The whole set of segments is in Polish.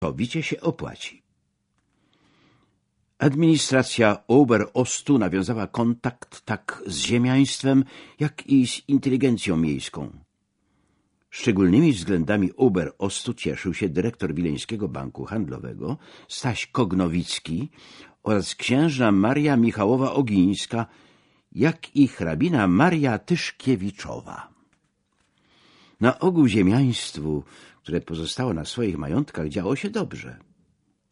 całkowicie się opłaci. Administracja Ober-Ostu nawiązała kontakt tak z ziemiaństwem, jak i z inteligencją miejską. Szczególnymi względami Ober-Ostu cieszył się dyrektor Wileńskiego Banku Handlowego Staś Kognowicki oraz księżna Maria Michałowa Ogińska, jak i hrabina Maria Tyszkiewiczowa. Na ogół ziemiaństwu, które pozostało na swoich majątkach, działo się dobrze –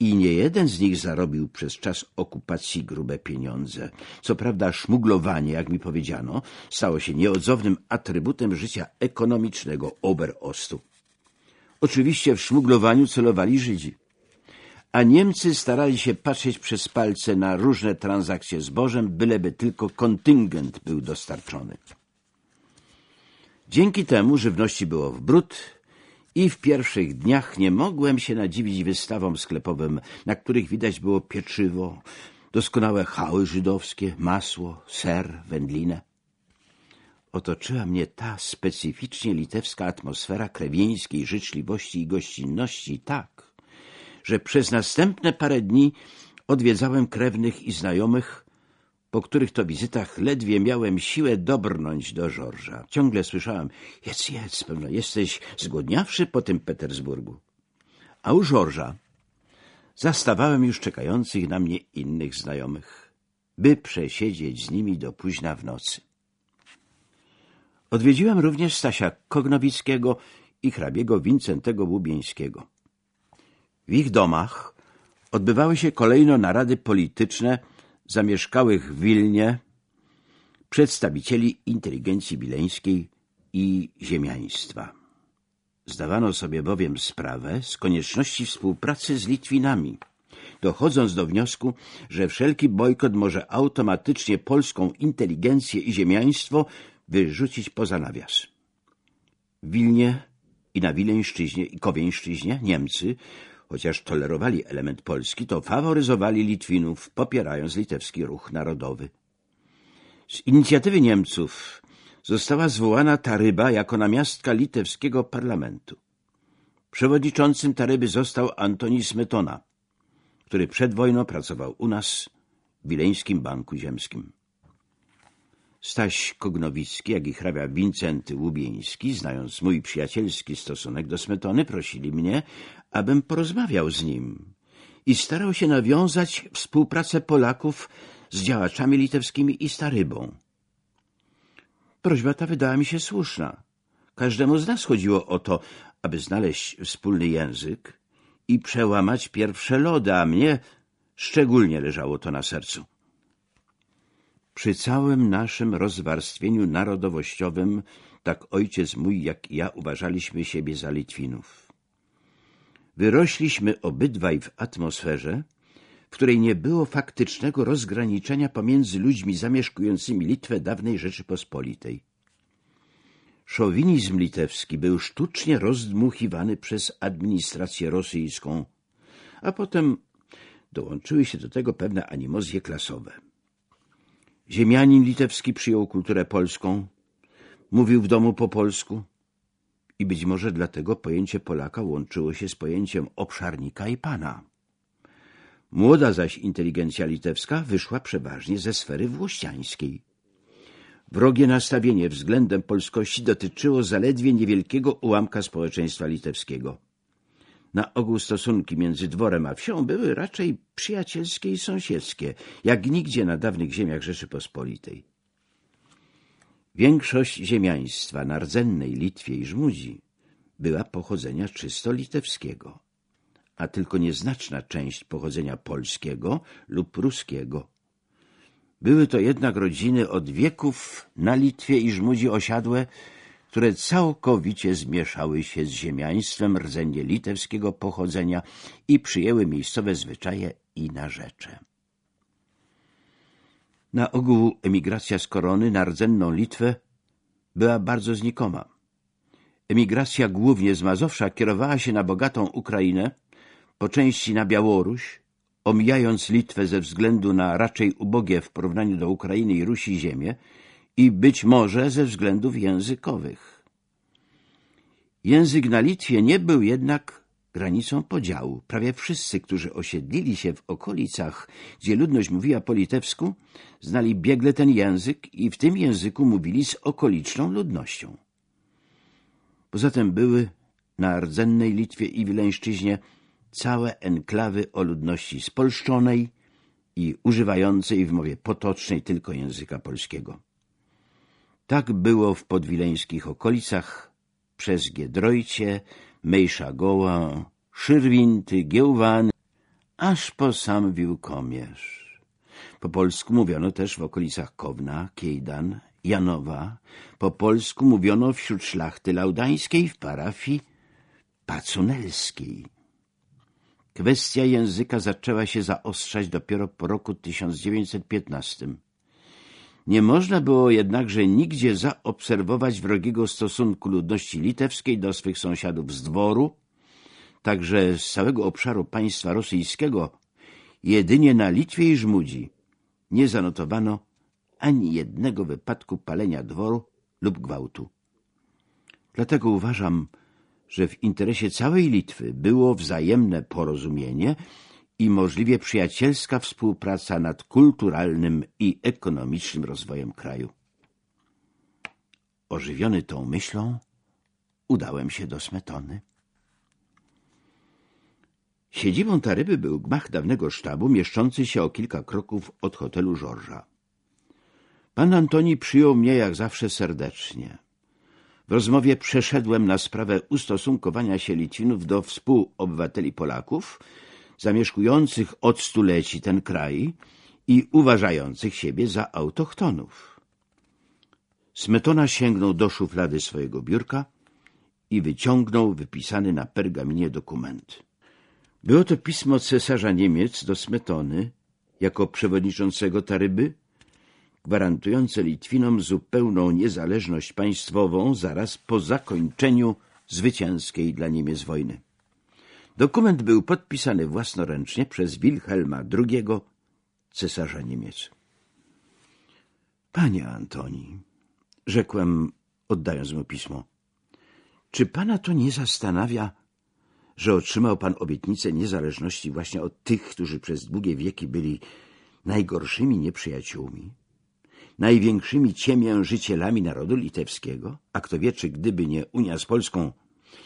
i nie jeden z nich zarobił przez czas okupacji grube pieniądze. Co prawda szmuglowanie, jak mi powiedziano, stało się nieodzownym atrybutem życia ekonomicznego Oberostu. Oczywiście w szmuglowaniu celowali Żydzi, a Niemcy starali się patrzeć przez palce na różne transakcje zbożem, byleby tylko kontyngent był dostarczony. Dzięki temu żywności było w bród, i w pierwszych dniach nie mogłem się nadziwić wystawom sklepowym, na których widać było pieczywo, doskonałe chały żydowskie, masło, ser, wędlinę. Otoczyła mnie ta specyficznie litewska atmosfera krewieńskiej życzliwości i gościnności tak, że przez następne parę dni odwiedzałem krewnych i znajomych, po których to wizytach ledwie miałem siłę dobrnąć do Żorża. Ciągle słyszałem, jedz, jedz, pewno jesteś zgłodniawszy po tym Petersburgu. A u Żorża zastawałem już czekających na mnie innych znajomych, by przesiedzieć z nimi do późna w nocy. Odwiedziłem również Stasia Kognowickiego i hrabiego Wincentego Łubieńskiego. W ich domach odbywały się kolejno narady polityczne zamieszkałych w Wilnie przedstawicieli inteligencji wileńskiej i ziemiaństwa. Zdawano sobie bowiem sprawę z konieczności współpracy z Litwinami, dochodząc do wniosku, że wszelki bojkot może automatycznie polską inteligencję i ziemiaństwo wyrzucić poza nawias. W Wilnie i na Wileńszczyźnie i Kowieńszczyźnie Niemcy chociaż tolerowali element polski, to faworyzowali Litwinów, popierając litewski ruch narodowy. Z inicjatywy Niemców została zwołana Taryba jako namiastka litewskiego parlamentu. Przewodniczącym Taryby został Antoni Smetona, który przed wojną pracował u nas w Wileńskim Banku Ziemskim. Staś Kognowicki, jak i hrabia Wincenty Łubieński, znając mój przyjacielski stosunek do Smetony, prosili mnie, abym porozmawiał z nim i starał się nawiązać współpracę Polaków z działaczami litewskimi i Starybą. Prośba ta wydała mi się słuszna. Każdemu z nas chodziło o to, aby znaleźć wspólny język i przełamać pierwsze lody, a mnie szczególnie leżało to na sercu. Przy całym naszym rozwarstwieniu narodowościowym, tak ojciec mój jak i ja uważaliśmy siebie za Litwinów. Wyrośliśmy obydwaj w atmosferze, w której nie było faktycznego rozgraniczenia pomiędzy ludźmi zamieszkującymi Litwę dawnej Rzeczypospolitej. Szowinizm litewski był sztucznie rozdmuchiwany przez administrację rosyjską, a potem dołączyły się do tego pewne animozje klasowe. Ziemianin litewski przyjął kulturę polską, mówił w domu po polsku i być może dlatego pojęcie Polaka łączyło się z pojęciem obszarnika i pana. Młoda zaś inteligencja litewska wyszła przeważnie ze sfery włościańskiej. Wrogie nastawienie względem polskości dotyczyło zaledwie niewielkiego ułamka społeczeństwa litewskiego. Na ogół stosunki między dworem a wsią były raczej przyjacielskie i sąsiedzkie, jak nigdzie na dawnych ziemiach Rzeczypospolitej. Większość ziemiaństwa na rdzennej Litwie i Żmudzi była pochodzenia czysto litewskiego, a tylko nieznaczna część pochodzenia polskiego lub pruskiego. Były to jednak rodziny od wieków na Litwie i Żmudzi osiadłe, które całkowicie zmieszały się z ziemiaństwem rdzenie litewskiego pochodzenia i przyjęły miejscowe zwyczaje i narzecze. Na ogół emigracja z korony na rdzenną Litwę była bardzo znikoma. Emigracja głównie z Mazowsza kierowała się na bogatą Ukrainę, po części na Białoruś, omijając Litwę ze względu na raczej ubogie w porównaniu do Ukrainy i Rusi ziemię i być może ze względów językowych. Język na Litwie nie był jednak granicą podziału. Prawie wszyscy, którzy osiedlili się w okolicach, gdzie ludność mówiła po litewsku, znali biegle ten język i w tym języku mówili z okoliczną ludnością. Poza tym były na rdzennej Litwie i Wileńszczyźnie całe enklawy o ludności spolszczonej i używającej w mowie potocznej tylko języka polskiego. Tak było w podwileńskich okolicach przez Giedrojcie, Mejsza Goła, Szyrwinty, Giełwany, aż po sam Wiłkomierz. Po polsku mówiono też w okolicach Kowna, Kiejdan, Janowa. Po polsku mówiono wśród szlachty laudańskiej w parafii pacunelskiej. Kwestia języka zaczęła się zaostrzać dopiero po roku 1915. Nie można było jednakże nigdzie zaobserwować wrogiego stosunku ludności litewskiej do swych sąsiadów z dworu, także z całego obszaru państwa rosyjskiego, jedynie na Litwie i Żmudzi nie zanotowano ani jednego wypadku palenia dworu lub gwałtu. Dlatego uważam, że w interesie całej Litwy było wzajemne porozumienie i możliwie przyjacielska współpraca nad kulturalnym i ekonomicznym rozwojem kraju. Ożywiony tą myślą, udałem się do Smetony. Siedzibą Taryby był gmach dawnego sztabu, mieszczący się o kilka kroków od hotelu Żorża. Pan Antoni przyjął mnie jak zawsze serdecznie. W rozmowie przeszedłem na sprawę ustosunkowania się Litwinów do współobywateli Polaków, zamieszkujących od stuleci ten kraj i uważających siebie za autochtonów. Smetona sięgnął do szuflady swojego biurka i wyciągnął wypisany na pergaminie dokument. Było to pismo cesarza Niemiec do Smetony jako przewodniczącego Taryby, gwarantujące Litwinom zupełną niezależność państwową zaraz po zakończeniu zwycięskiej dla Niemiec wojny. Dokument był podpisany własnoręcznie przez Wilhelma II, cesarza Niemiec. Panie Antoni, rzekłem, oddając mu pismo, czy pana to nie zastanawia, że otrzymał pan obietnicę niezależności właśnie od tych, którzy przez długie wieki byli najgorszymi nieprzyjaciółmi, największymi ciemiężycielami narodu litewskiego? A kto wie, czy gdyby nie Unia z Polską,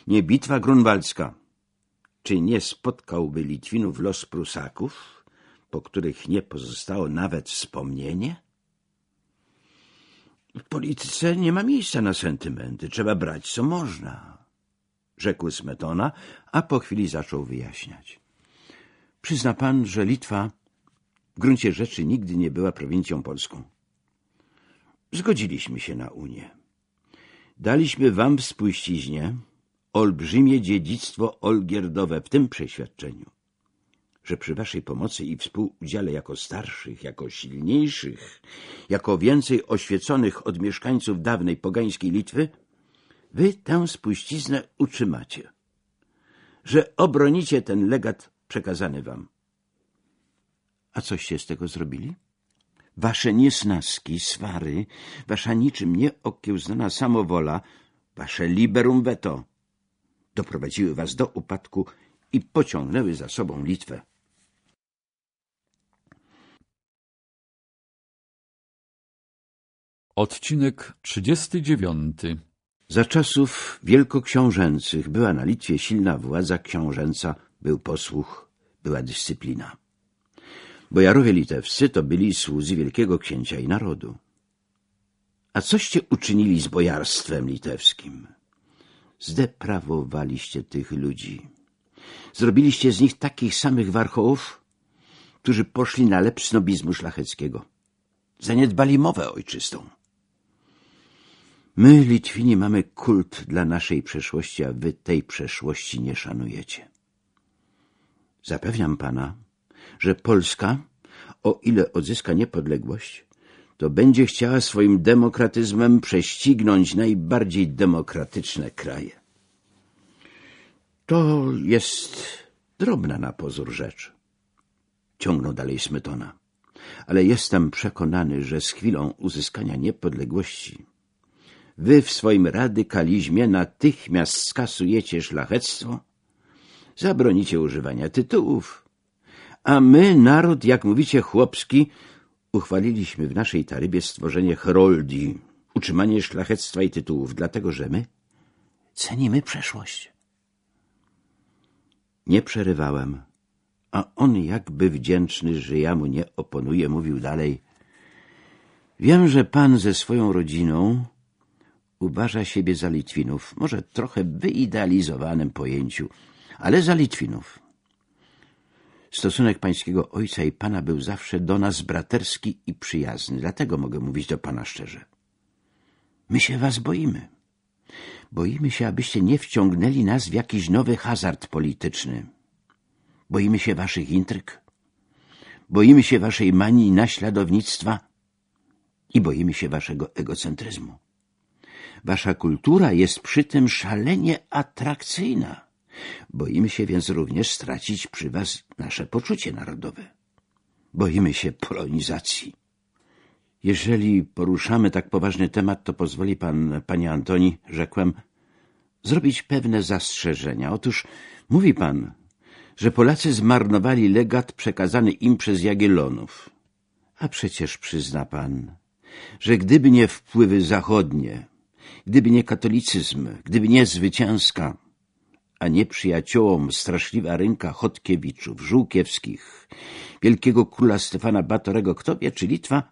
nie bitwa grunwaldzka, czy nie spotkałby Litwinów los Prusaków, po których nie pozostało nawet wspomnienie? W polityce nie ma miejsca na sentymenty, trzeba brać co można, rzekł Smetona, a po chwili zaczął wyjaśniać. Przyzna pan, że Litwa w gruncie rzeczy nigdy nie była prowincją polską. Zgodziliśmy się na Unię. Daliśmy wam w spuściźnie olbrzymie dziedzictwo olgierdowe w tym przeświadczeniu, że przy waszej pomocy i współudziale jako starszych, jako silniejszych, jako więcej oświeconych od mieszkańców dawnej pogańskiej Litwy, wy tę spuściznę utrzymacie, że obronicie ten legat przekazany wam. A coście z tego zrobili? Wasze niesnaski, swary, wasza niczym nieokiełznana samowola, wasze liberum veto doprowadziły was do upadku i pociągnęły za sobą Litwę. Odcinek 39 Za czasów wielkoksiążęcych była na Litwie silna władza książęca, był posłuch, była dyscyplina. Bojarowie litewscy to byli słudzy wielkiego księcia i narodu. A coście uczynili z bojarstwem litewskim? Zdeprawowaliście tych ludzi. Zrobiliście z nich takich samych warchołów, którzy poszli na lep snobizmu szlacheckiego. Zaniedbali mowę ojczystą. My, Litwini, mamy kult dla naszej przeszłości, a wy tej przeszłości nie szanujecie. Zapewniam pana, że Polska, o ile odzyska niepodległość, to będzie chciała swoim demokratyzmem prześcignąć najbardziej demokratyczne kraje. To jest drobna na pozór rzecz, ciągnął dalej Smetona, ale jestem przekonany, że z chwilą uzyskania niepodległości wy w swoim radykalizmie natychmiast skasujecie szlachectwo, Zabronicie używania tytułów. A my, naród, jak mówicie, chłopski, uchwaliliśmy w naszej tarybie stworzenie heroldii, utrzymanie szlachectwa i tytułów, dlatego że my cenimy przeszłość. Nie przerywałem, a on jakby wdzięczny, że ja mu nie oponuję, mówił dalej. Wiem, że pan ze swoją rodziną uważa siebie za Litwinów, może trochę wyidealizowanym pojęciu, ale za Litwinów. Stosunek pańskiego ojca i pana był zawsze do nas braterski i przyjazny, dlatego mogę mówić do pana szczerze. My się was boimy. Boimy się, abyście nie wciągnęli nas w jakiś nowy hazard polityczny. Boimy się waszych intryg. Boimy się waszej manii naśladownictwa i boimy się waszego egocentryzmu. Wasza kultura jest przy tym szalenie atrakcyjna. Boimy się więc również stracić przy was nasze poczucie narodowe. Boimy się polonizacji. Jeżeli poruszamy tak poważny temat, to pozwoli pan, panie Antoni, rzekłem, zrobić pewne zastrzeżenia. Otóż mówi pan, że Polacy zmarnowali legat przekazany im przez Jagiellonów. A przecież przyzna pan, że gdyby nie wpływy zachodnie, gdyby nie katolicyzm, gdyby nie zwycięska, a nie przyjaciołom straszliwa ręka Chodkiewiczów, Żółkiewskich, wielkiego króla Stefana Batorego, kto wie, czy Litwa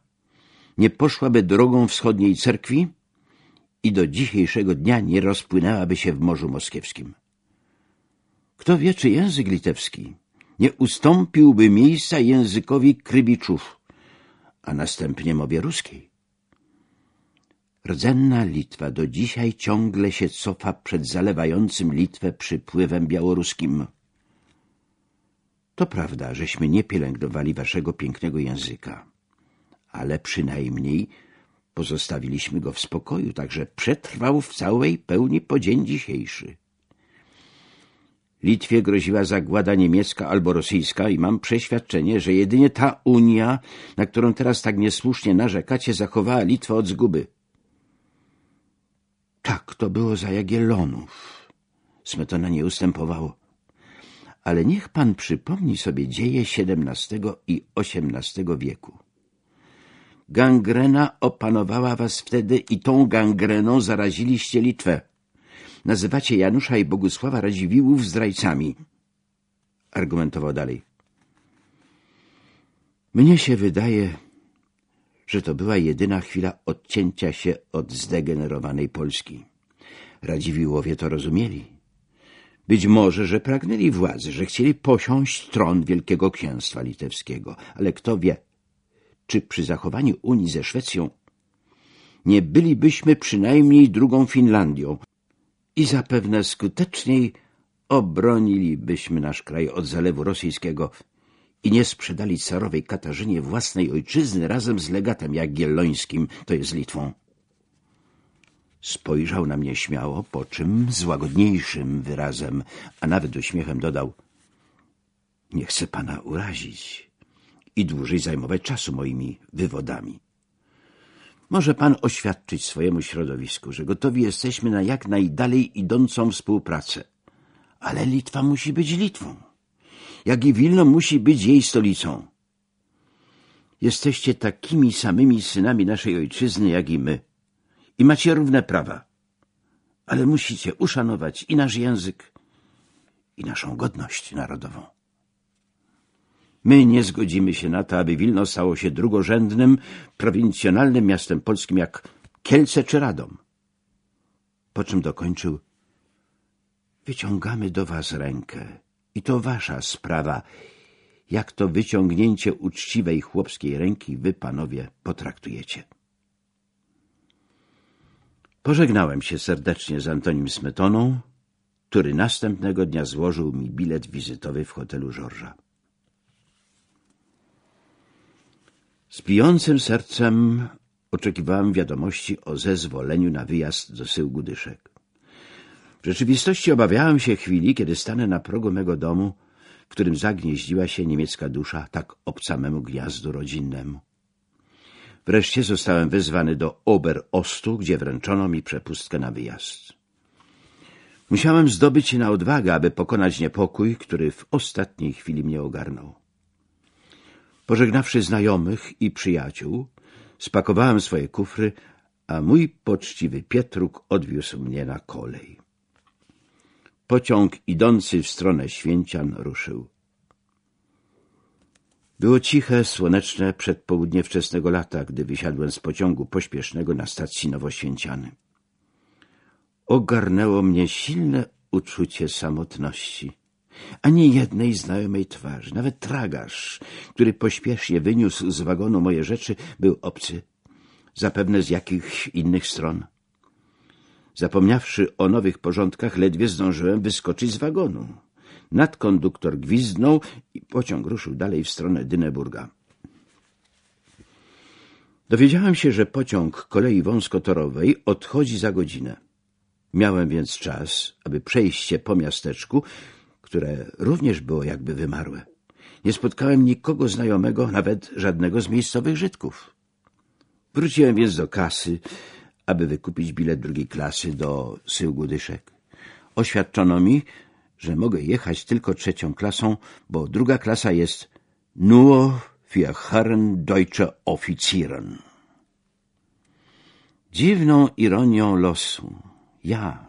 nie poszłaby drogą wschodniej cerkwi i do dzisiejszego dnia nie rozpłynęłaby się w Morzu Moskiewskim. Kto wie, czy język litewski nie ustąpiłby miejsca językowi Krybiczów, a następnie mowie ruskiej. Rdzenna Litwa do dzisiaj ciągle się cofa przed zalewającym Litwę przypływem białoruskim. To prawda, żeśmy nie pielęgnowali waszego pięknego języka, ale przynajmniej pozostawiliśmy go w spokoju, także przetrwał w całej pełni po dzień dzisiejszy. Litwie groziła zagłada niemiecka albo rosyjska i mam przeświadczenie, że jedynie ta Unia, na którą teraz tak niesłusznie narzekacie, zachowała Litwę od zguby. Tak, to było za Jagiellonów. Smetona nie ustępowało. Ale niech pan przypomni sobie dzieje XVII i XVIII wieku. Gangrena opanowała was wtedy i tą gangreną zaraziliście Litwę. Nazywacie Janusza i Bogusława Radziwiłłów zdrajcami. Argumentował dalej. Mnie się wydaje, że to była jedyna chwila odcięcia się od zdegenerowanej Polski. Radziwiłowie to rozumieli. Być może, że pragnęli władzy, że chcieli posiąść tron Wielkiego Księstwa Litewskiego, ale kto wie, czy przy zachowaniu Unii ze Szwecją nie bylibyśmy przynajmniej drugą Finlandią i zapewne skuteczniej obronilibyśmy nasz kraj od zalewu rosyjskiego i nie sprzedali carowej Katarzynie własnej ojczyzny razem z legatem jagiellońskim, to jest Litwą. Spojrzał na mnie śmiało, po czym z łagodniejszym wyrazem, a nawet uśmiechem dodał — Nie chcę pana urazić i dłużej zajmować czasu moimi wywodami. Może pan oświadczyć swojemu środowisku, że gotowi jesteśmy na jak najdalej idącą współpracę. Ale Litwa musi być Litwą jak i Wilno musi być jej stolicą. Jesteście takimi samymi synami naszej ojczyzny, jak i my. I macie równe prawa. Ale musicie uszanować i nasz język, i naszą godność narodową. My nie zgodzimy się na to, aby Wilno stało się drugorzędnym, prowincjonalnym miastem polskim jak Kielce czy Radom. Po czym dokończył Wyciągamy do was rękę i to wasza sprawa, jak to wyciągnięcie uczciwej chłopskiej ręki wy, panowie, potraktujecie. Pożegnałem się serdecznie z Antonim Smetoną, który następnego dnia złożył mi bilet wizytowy w hotelu Żorża. Z bijącym sercem oczekiwałem wiadomości o zezwoleniu na wyjazd do Syłgu Dyszek. W rzeczywistości obawiałem się chwili, kiedy stanę na progu mego domu, w którym zagnieździła się niemiecka dusza, tak obca memu gniazdu rodzinnemu. Wreszcie zostałem wezwany do Ober-Ostu, gdzie wręczono mi przepustkę na wyjazd. Musiałem zdobyć się na odwagę, aby pokonać niepokój, który w ostatniej chwili mnie ogarnął. Pożegnawszy znajomych i przyjaciół, spakowałem swoje kufry, a mój poczciwy Pietruk odwiózł mnie na kolej. Pociąg idący w stronę Święcian ruszył. Było ciche, słoneczne przedpołudnie wczesnego lata, gdy wysiadłem z pociągu pośpiesznego na stacji Nowoświęciany. Ogarnęło mnie silne uczucie samotności. Ani jednej znajomej twarzy, nawet tragarz, który pośpiesznie wyniósł z wagonu moje rzeczy, był obcy, zapewne z jakichś innych stron. Zapomniawszy o nowych porządkach, ledwie zdążyłem wyskoczyć z wagonu. Nadkonduktor gwizdnął i pociąg ruszył dalej w stronę Dyneburga. Dowiedziałem się, że pociąg kolei wąskotorowej odchodzi za godzinę. Miałem więc czas, aby przejść się po miasteczku, które również było jakby wymarłe. Nie spotkałem nikogo znajomego, nawet żadnego z miejscowych Żydków. Wróciłem więc do kasy, aby wykupić bilet drugiej klasy do Syłgudyszek. Oświadczono mi, że mogę jechać tylko trzecią klasą, bo druga klasa jest nur für Herren Deutsche Offizieren. Dziwną ironią losu, ja,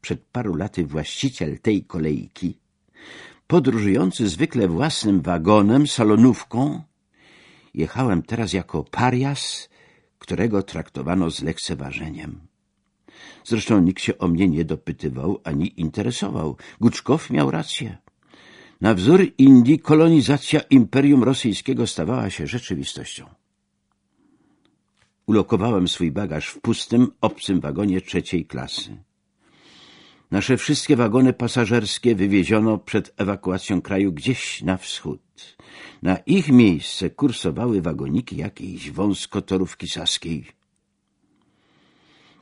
przed paru laty właściciel tej kolejki, podróżujący zwykle własnym wagonem, salonówką, jechałem teraz jako parias, którego traktowano z lekceważeniem. Zresztą nikt się o mnie nie dopytywał ani interesował. Guczkow miał rację. Na wzór Indii kolonizacja Imperium Rosyjskiego stawała się rzeczywistością. Ulokowałem swój bagaż w pustym, obcym wagonie trzeciej klasy. Nasze wszystkie wagony pasażerskie wywieziono przed ewakuacją kraju gdzieś na wschód. Na ich miejsce kursowały wagoniki jakiejś wąskotorówki saskiej.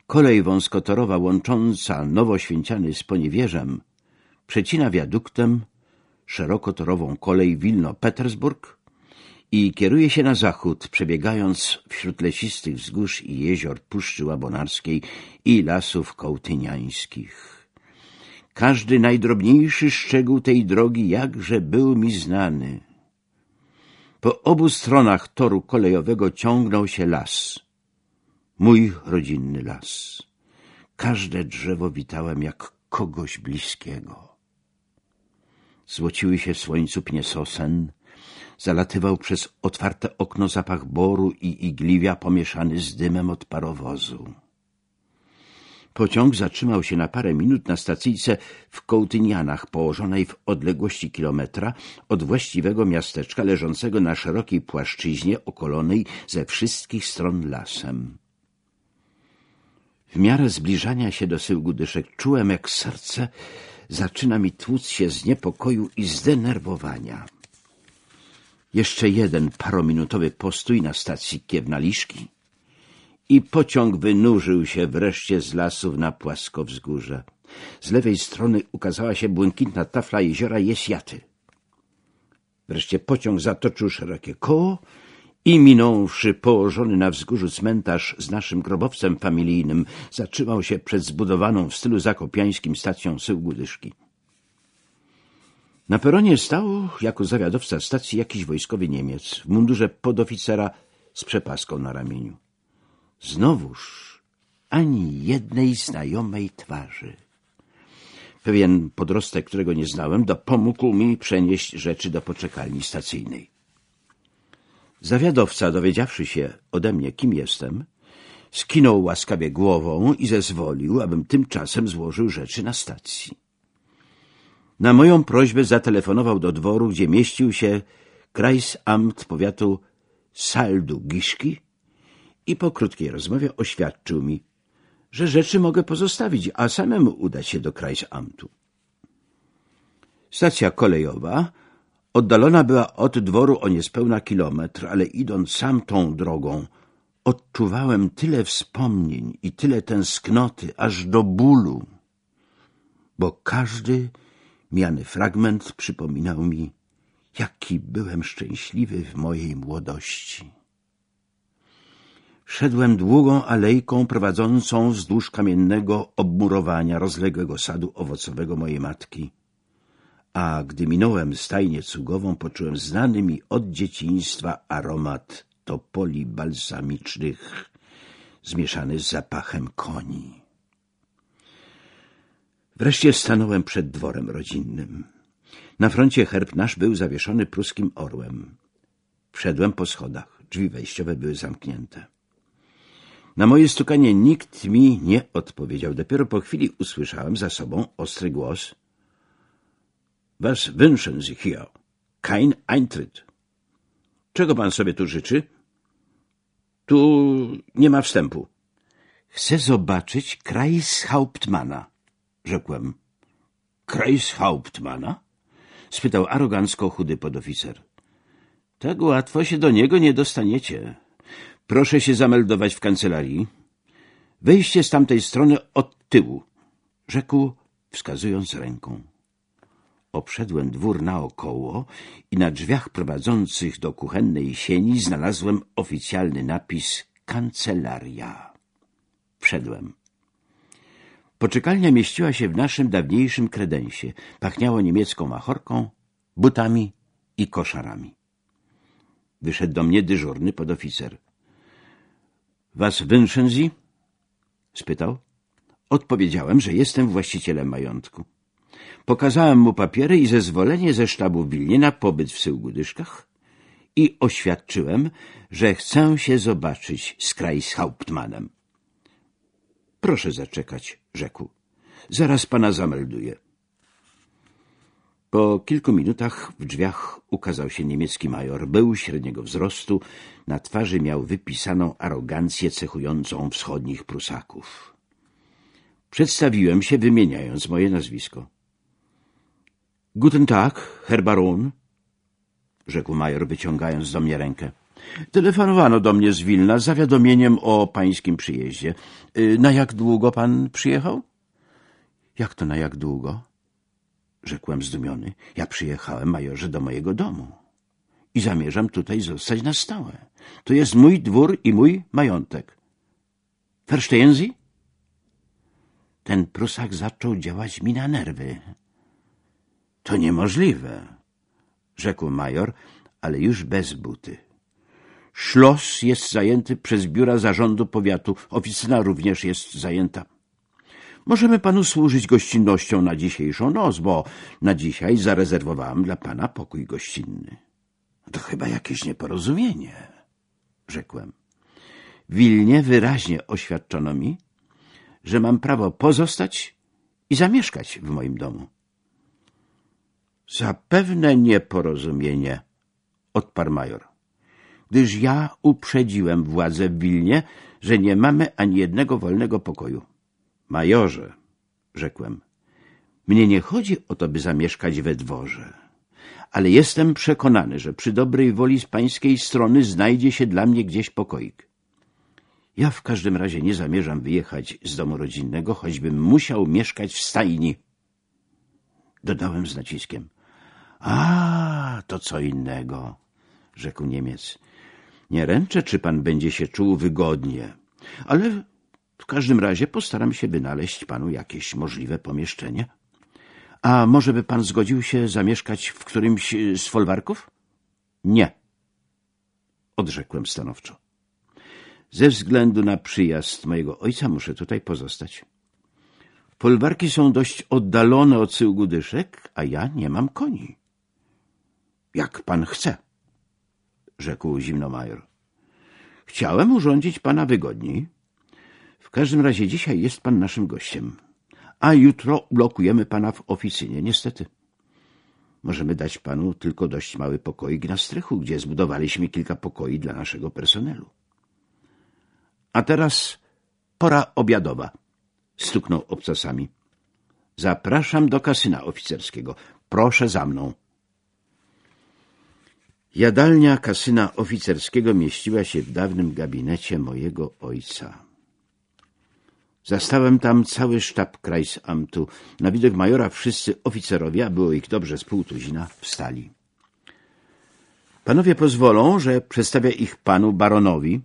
Kolej wąskotorowa łącząca Nowoświęciany z Poniewierzem przecina wiaduktem szerokotorową kolej Wilno-Petersburg i kieruje się na zachód, przebiegając wśród lesistych wzgórz i jezior Puszczy Łabonarskiej i lasów kołtyniańskich. Każdy najdrobniejszy szczegół tej drogi jakże był mi znany. Po obu stronach toru kolejowego ciągnął się las. Mój rodzinny las. Każde drzewo witałem jak kogoś bliskiego. Złociły się w słońcu pnie sosen, zalatywał przez otwarte okno zapach boru i igliwia pomieszany z dymem od parowozu. Pociąg zatrzymał się na parę minut na stacyjce w Kołtynianach, położonej w odległości kilometra od właściwego miasteczka leżącego na szerokiej płaszczyźnie okolonej ze wszystkich stron lasem. W miarę zbliżania się do Syłgudyszek czułem, jak serce zaczyna mi tłuc się z niepokoju i zdenerwowania. Jeszcze jeden parominutowy postój na stacji Kiewnaliszki i pociąg wynurzył się wreszcie z lasów na płaskowzgórze. Z lewej strony ukazała się błękitna tafla jeziora Jesjaty. Wreszcie pociąg zatoczył szerokie koło i minąwszy położony na wzgórzu cmentarz z naszym grobowcem familijnym, zatrzymał się przed zbudowaną w stylu zakopiańskim stacją Syłgudyszki. Na peronie stał jako zawiadowca stacji jakiś wojskowy Niemiec w mundurze podoficera z przepaską na ramieniu. Znowuż ani jednej znajomej twarzy. Pewien podrostek, którego nie znałem, dopomógł mi przenieść rzeczy do poczekalni stacyjnej. Zawiadowca, dowiedziawszy się ode mnie, kim jestem, skinął łaskawie głową i zezwolił, abym tymczasem złożył rzeczy na stacji. Na moją prośbę zatelefonował do dworu, gdzie mieścił się Kreisamt powiatu Saldu-Giszki i po krótkiej rozmowie oświadczył mi, że rzeczy mogę pozostawić, a samemu udać się do Kreisamtu. Stacja kolejowa Oddalona była od dworu o niespełna kilometr, ale idąc sam tą drogą, odczuwałem tyle wspomnień i tyle tęsknoty, aż do bólu, bo każdy miany fragment przypominał mi, jaki byłem szczęśliwy w mojej młodości. Szedłem długą alejką prowadzącą wzdłuż kamiennego obmurowania rozległego sadu owocowego mojej matki. A gdy minąłem stajnię cugową, poczułem znany mi od dzieciństwa aromat topoli balsamicznych zmieszany z zapachem koni. Wreszcie stanąłem przed dworem rodzinnym. Na froncie herb nasz był zawieszony pruskim orłem. Wszedłem po schodach. Drzwi wejściowe były zamknięte. Na moje stukanie nikt mi nie odpowiedział. Dopiero po chwili usłyszałem za sobą ostry głos. Was wünschen Sie hier? Kein Eintritt. Czego pan sobie tu życzy? Tu nie ma wstępu. Chcę zobaczyć Kreishauptmana, rzekłem. Kreishauptmana? spytał arogancko chudy podoficer. Tak łatwo się do niego nie dostaniecie. Proszę się zameldować w kancelarii. Wejście z tamtej strony od tyłu, rzekł, wskazując ręką. Obszedłem dwór naokoło i na drzwiach prowadzących do kuchennej sieni znalazłem oficjalny napis Kancelaria. Wszedłem. Poczekalnia mieściła się w naszym dawniejszym kredensie. Pachniało niemiecką machorką, butami i koszarami. Wyszedł do mnie dyżurny podoficer. — Was wünschen spytał. Odpowiedziałem, że jestem właścicielem majątku. Pokazałem mu papiery i zezwolenie ze sztabu Wilnie na pobyt w Syłgudyszkach i oświadczyłem, że chcę się zobaczyć z Kreishauptmanem. — Proszę zaczekać — rzekł. — Zaraz pana zamelduję. Po kilku minutach w drzwiach ukazał się niemiecki major. Był średniego wzrostu, na twarzy miał wypisaną arogancję cechującą wschodnich Prusaków. Przedstawiłem się, wymieniając moje nazwisko. — Guten Tag, Herr Baron — rzekł major, wyciągając do mnie rękę. — Telefonowano do mnie z Wilna z zawiadomieniem o pańskim przyjeździe. Y, na jak długo pan przyjechał? — Jak to na jak długo? — rzekłem zdumiony. — Ja przyjechałem, majorze, do mojego domu i zamierzam tutaj zostać na stałe. To jest mój dwór i mój majątek. Verstehen? Ten Prusak zaczął działać mi na nerwy. To niemożliwe, rzekł major, ale już bez buty. Szlos jest zajęty przez biura zarządu powiatu. Oficyna również jest zajęta. Możemy panu służyć gościnnością na dzisiejszą noc, bo na dzisiaj zarezerwowałem dla pana pokój gościnny. To chyba jakieś nieporozumienie, rzekłem. Wilnie wyraźnie oświadczono mi, że mam prawo pozostać i zamieszkać w moim domu. Zapewne nieporozumienie, odparł major, gdyż ja uprzedziłem władzę w Wilnie, że nie mamy ani jednego wolnego pokoju. Majorze, rzekłem, mnie nie chodzi o to, by zamieszkać we dworze ale jestem przekonany, że przy dobrej woli z pańskiej strony znajdzie się dla mnie gdzieś pokoik. Ja w każdym razie nie zamierzam wyjechać z domu rodzinnego, choćbym musiał mieszkać w stajni. Dodałem z naciskiem. A, to co innego, rzekł Niemiec. Nie ręczę, czy pan będzie się czuł wygodnie, ale w każdym razie postaram się wynaleźć panu jakieś możliwe pomieszczenie. A może by pan zgodził się zamieszkać w którymś z folwarków? Nie, odrzekłem stanowczo. Ze względu na przyjazd mojego ojca muszę tutaj pozostać. Folwarki są dość oddalone od Cyłgudyszek, a ja nie mam koni. Jak pan chce, rzekł zimno major. Chciałem urządzić pana wygodniej. Każdym razie dzisiaj jest pan naszym gościem a jutro blokujemy pana w oficynie, niestety. Możemy dać panu tylko dość mały pokoik na strychu, gdzie zbudowaliśmy kilka pokoi dla naszego personelu. A teraz pora obiadowa, stuknął obcasami. Zapraszam do kasyna oficerskiego. Proszę za mną. Jadalnia kasyna oficerskiego mieściła się w dawnym gabinecie mojego ojca. Zastałem tam cały sztab Kreisamtu. Na widok majora wszyscy oficerowie, a było ich dobrze z pół tuzina, wstali. Panowie pozwolą, że przedstawia ich panu baronowi.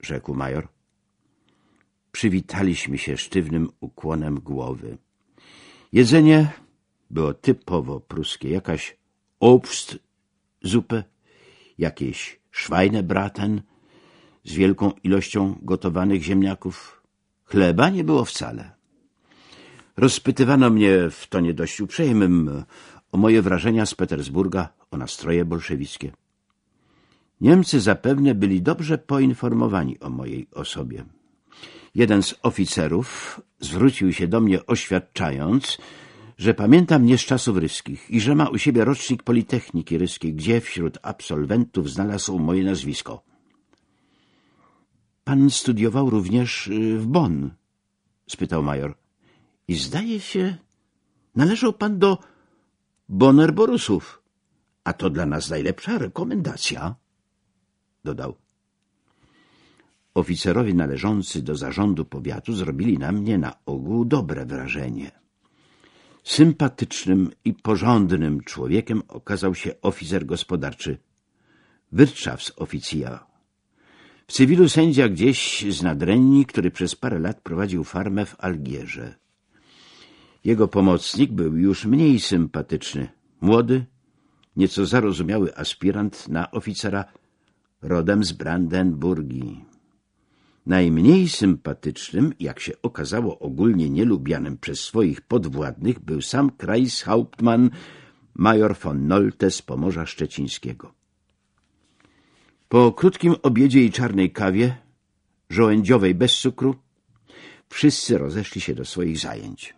rzekł major. Przywitaliśmy się sztywnym ukłonem głowy. Jedzenie było typowo pruskie. Jakaś obst, zupę, jakieś szwajnebraten z wielką ilością gotowanych ziemniaków. Chleba nie było wcale. Rozpytywano mnie w tonie dość uprzejmym o moje wrażenia z Petersburga, o nastroje bolszewickie. Niemcy zapewne byli dobrze poinformowani o mojej osobie. Jeden z oficerów zwrócił się do mnie oświadczając, że pamięta mnie z czasów ryskich i że ma u siebie rocznik Politechniki Ryskiej, gdzie wśród absolwentów znalazł moje nazwisko. Pan studiował również y, w Bonn? spytał major. I zdaje się, należał pan do Bonner Borusów. A to dla nas najlepsza rekomendacja, dodał. Oficerowie należący do zarządu powiatu zrobili na mnie na ogół dobre wrażenie. Sympatycznym i porządnym człowiekiem okazał się oficer gospodarczy Wirtschaftsoficer. W cywilu sędzia gdzieś z nadrenni, który przez parę lat prowadził farmę w Algierze. Jego pomocnik był już mniej sympatyczny, młody, nieco zarozumiały aspirant na oficera rodem z Brandenburgii. Najmniej sympatycznym, jak się okazało ogólnie nielubianym przez swoich podwładnych, był sam Kreishauptmann major von Nolte z Pomorza Szczecińskiego. Po krótkim obiedzie i czarnej kawie, żołędziowej bez cukru, wszyscy rozeszli się do swoich zajęć.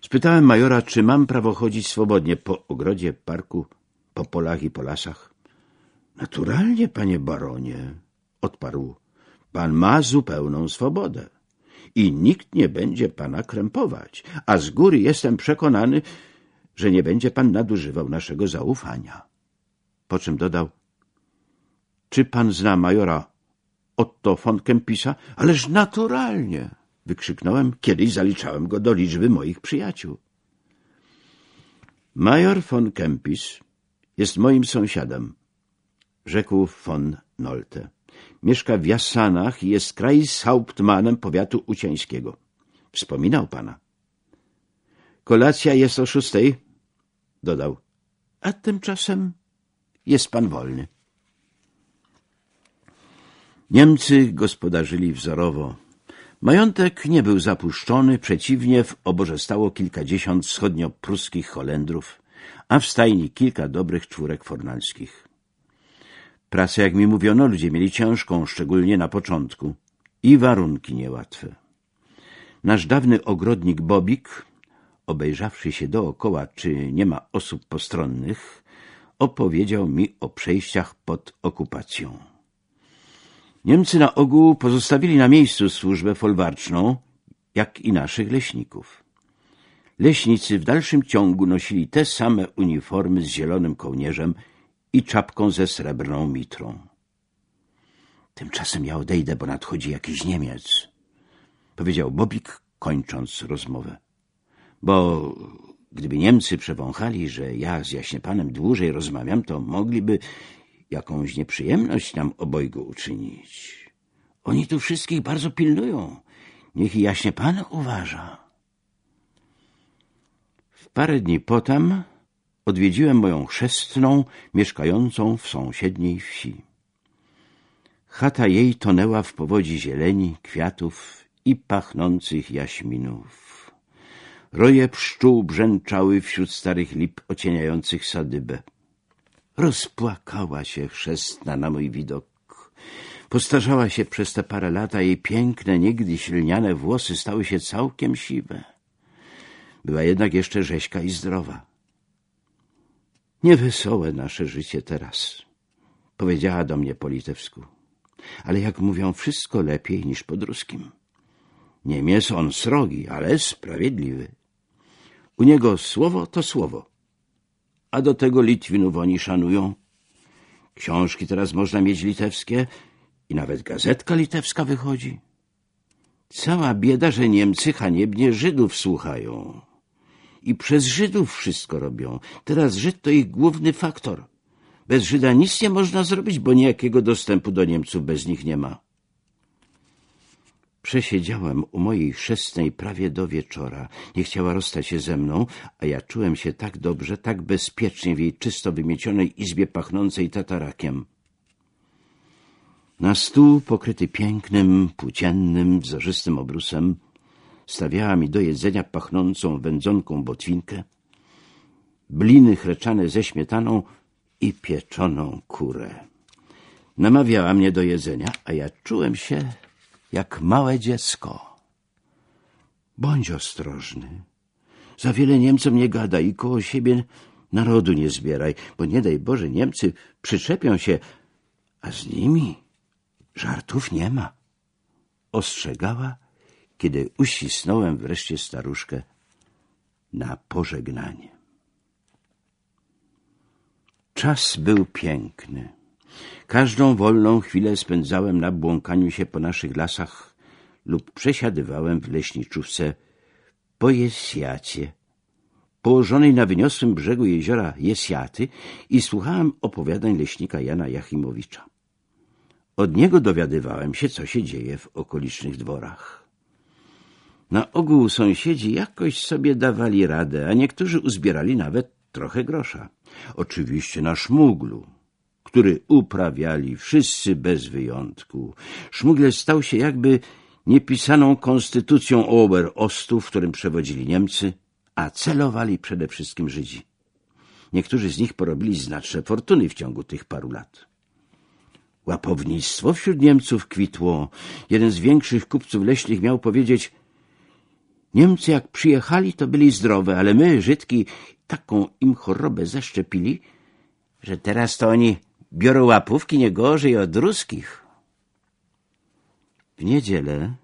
Spytałem majora, czy mam prawo chodzić swobodnie po ogrodzie, parku, po polach i po lasach. Naturalnie, panie baronie, odparł. Pan ma zupełną swobodę i nikt nie będzie pana krępować, a z góry jestem przekonany, że nie będzie pan nadużywał naszego zaufania. Po czym dodał, czy pan zna majora Otto von Kempisa? Ależ naturalnie, wykrzyknąłem, kiedyś zaliczałem go do liczby moich przyjaciół. Major von Kempis jest moim sąsiadem, rzekł von Nolte. Mieszka w Jasanach i jest Kreishauptmanem powiatu uciańskiego. Wspominał pana. Kolacja jest o szóstej, dodał. A tymczasem jest pan wolny. Niemcy gospodarzyli wzorowo. Majątek nie był zapuszczony, przeciwnie w oborze stało kilkadziesiąt wschodnio-pruskich Holendrów, a w stajni kilka dobrych czwórek fornalskich. Pracę, jak mi mówiono, ludzie mieli ciężką, szczególnie na początku i warunki niełatwe. Nasz dawny ogrodnik Bobik, obejrzawszy się dookoła, czy nie ma osób postronnych, opowiedział mi o przejściach pod okupacją. Niemcy na ogół pozostawili na miejscu służbę folwarczną, jak i naszych leśników. Leśnicy w dalszym ciągu nosili te same uniformy z zielonym kołnierzem i czapką ze srebrną mitrą. Tymczasem ja odejdę, bo nadchodzi jakiś Niemiec, powiedział Bobik, kończąc rozmowę. Bo gdyby Niemcy przewąchali, że ja z Jaśniepanem dłużej rozmawiam, to mogliby jakąś nieprzyjemność nam obojgu uczynić. Oni tu wszystkich bardzo pilnują. Niech i jaśnie pan uważa. W parę dni potem odwiedziłem moją chrzestną, mieszkającą w sąsiedniej wsi. Chata jej tonęła w powodzi zieleni, kwiatów i pachnących jaśminów. Roje pszczół brzęczały wśród starych lip ocieniających sadybę. Rozpłakała się chrzestna na mój widok. Postarzała się przez te parę lat, a jej piękne, niegdyś lniane włosy stały się całkiem siwe. Była jednak jeszcze rzeźka i zdrowa. Niewesołe nasze życie teraz, powiedziała do mnie po litewsku. Ale jak mówią, wszystko lepiej niż pod ruskim. Niemiec on srogi, ale sprawiedliwy. U niego słowo to słowo. A do tego Litwinów oni szanują. Książki teraz można mieć litewskie i nawet gazetka litewska wychodzi. Cała bieda, że Niemcy haniebnie Żydów słuchają i przez Żydów wszystko robią. Teraz Żyd to ich główny faktor. Bez Żyda nic nie można zrobić, bo niejakiego dostępu do Niemców bez nich nie ma. Przesiedziałem u mojej chrzestnej prawie do wieczora. Nie chciała rozstać się ze mną, a ja czułem się tak dobrze, tak bezpiecznie w jej czysto wymiecionej izbie pachnącej tatarakiem. Na stół pokryty pięknym, płóciennym, wzorzystym obrusem stawiała mi do jedzenia pachnącą wędzonką botwinkę, bliny chreczane ze śmietaną i pieczoną kurę. Namawiała mnie do jedzenia, a ja czułem się jak małe dziecko. Bądź ostrożny. Za wiele Niemcom nie gadaj i koło siebie narodu nie zbieraj, bo nie daj Boże Niemcy przyczepią się, a z nimi żartów nie ma. Ostrzegała, kiedy uścisnąłem wreszcie staruszkę na pożegnanie. Czas był piękny. Każdą wolną chwilę spędzałem na błąkaniu się po naszych lasach lub przesiadywałem w leśniczówce po Jesjacie, położonej na wyniosłym brzegu jeziora Jesjaty i słuchałem opowiadań leśnika Jana Jachimowicza. Od niego dowiadywałem się, co się dzieje w okolicznych dworach. Na ogół sąsiedzi jakoś sobie dawali radę, a niektórzy uzbierali nawet trochę grosza. Oczywiście na szmuglu, który uprawiali wszyscy bez wyjątku. Szmugiel stał się jakby niepisaną konstytucją Ober-Ostu, w którym przewodzili Niemcy, a celowali przede wszystkim Żydzi. Niektórzy z nich porobili znaczne fortuny w ciągu tych paru lat. Łapownictwo wśród Niemców kwitło. Jeden z większych kupców leśnych miał powiedzieć Niemcy jak przyjechali, to byli zdrowe, ale my, Żydki, taką im chorobę zaszczepili, że teraz to oni biorą łapówki nie gorzej od ruskich. W niedzielę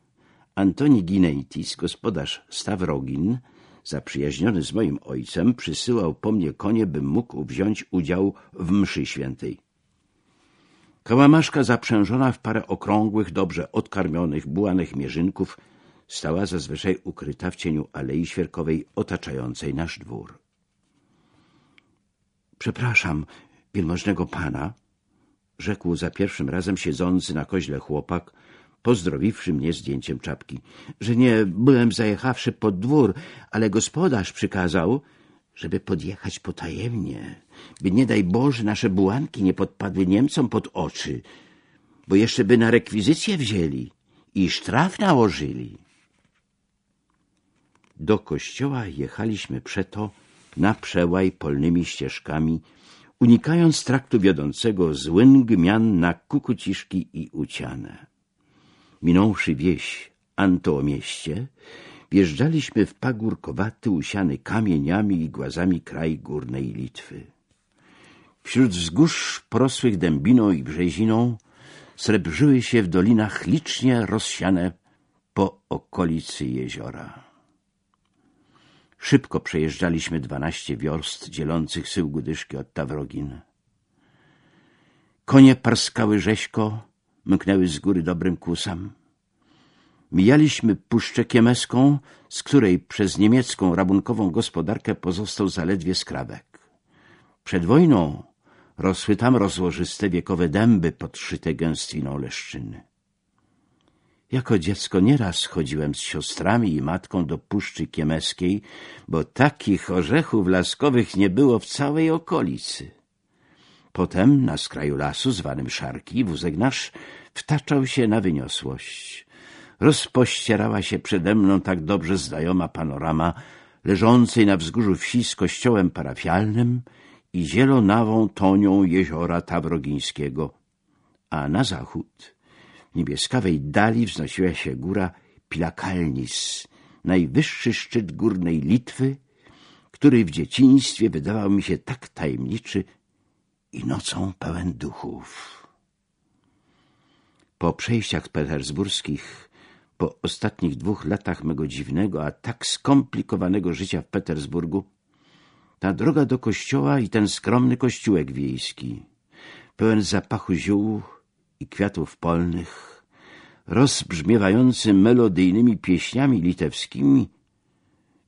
Antoni Gineitis, gospodarz Stawrogin, zaprzyjaźniony z moim ojcem, przysyłał po mnie konie, bym mógł wziąć udział w mszy świętej. Kałamaszka zaprzężona w parę okrągłych, dobrze odkarmionych, bułanych mierzynków stała zazwyczaj ukryta w cieniu alei świerkowej otaczającej nasz dwór. Przepraszam, wielmożnego pana, rzekł za pierwszym razem siedzący na koźle chłopak, pozdrowiwszy mnie zdjęciem czapki, że nie byłem zajechawszy pod dwór, ale gospodarz przykazał, żeby podjechać potajemnie, by nie daj Boże nasze bułanki nie podpadły Niemcom pod oczy, bo jeszcze by na rekwizycję wzięli i sztraf nałożyli. Do kościoła jechaliśmy przeto na przełaj polnymi ścieżkami, unikając traktu wiodącego z Łyngmian na Kukuciszki i Ucianę. Minąwszy wieś Antoomieście, wjeżdżaliśmy w pagórkowaty, usiany kamieniami i głazami kraj górnej Litwy. Wśród wzgórz porosłych dębiną i brzeziną srebrzyły się w dolinach licznie rozsiane po okolicy jeziora. Szybko przejeżdżaliśmy dwanaście wiorst dzielących sył Gudyszki od Tawrogin. Konie parskały rzeźko, mknęły z góry dobrym kusem. Mijaliśmy Puszczę Kiemeską, z której przez niemiecką rabunkową gospodarkę pozostał zaledwie skrawek. Przed wojną rosły tam rozłożyste wiekowe dęby podszyte gęstwiną leszczyny. Jako dziecko nieraz chodziłem z siostrami i matką do Puszczy Kiemeskiej, bo takich orzechów laskowych nie było w całej okolicy. Potem na skraju lasu, zwanym Szarki, wózek nasz wtaczał się na wyniosłość. Rozpościerała się przede mną tak dobrze znajoma panorama leżącej na wzgórzu wsi z kościołem parafialnym i zielonawą tonią jeziora Tawrogińskiego, a na zachód w niebieskawej dali wznosiła się góra Pilakalnis, najwyższy szczyt górnej Litwy, który w dzieciństwie wydawał mi się tak tajemniczy i nocą pełen duchów. Po przejściach petersburskich, po ostatnich dwóch latach mego dziwnego, a tak skomplikowanego życia w Petersburgu, ta droga do kościoła i ten skromny kościółek wiejski, pełen zapachu ziół i kwiatów polnych, rozbrzmiewający melodyjnymi pieśniami litewskimi,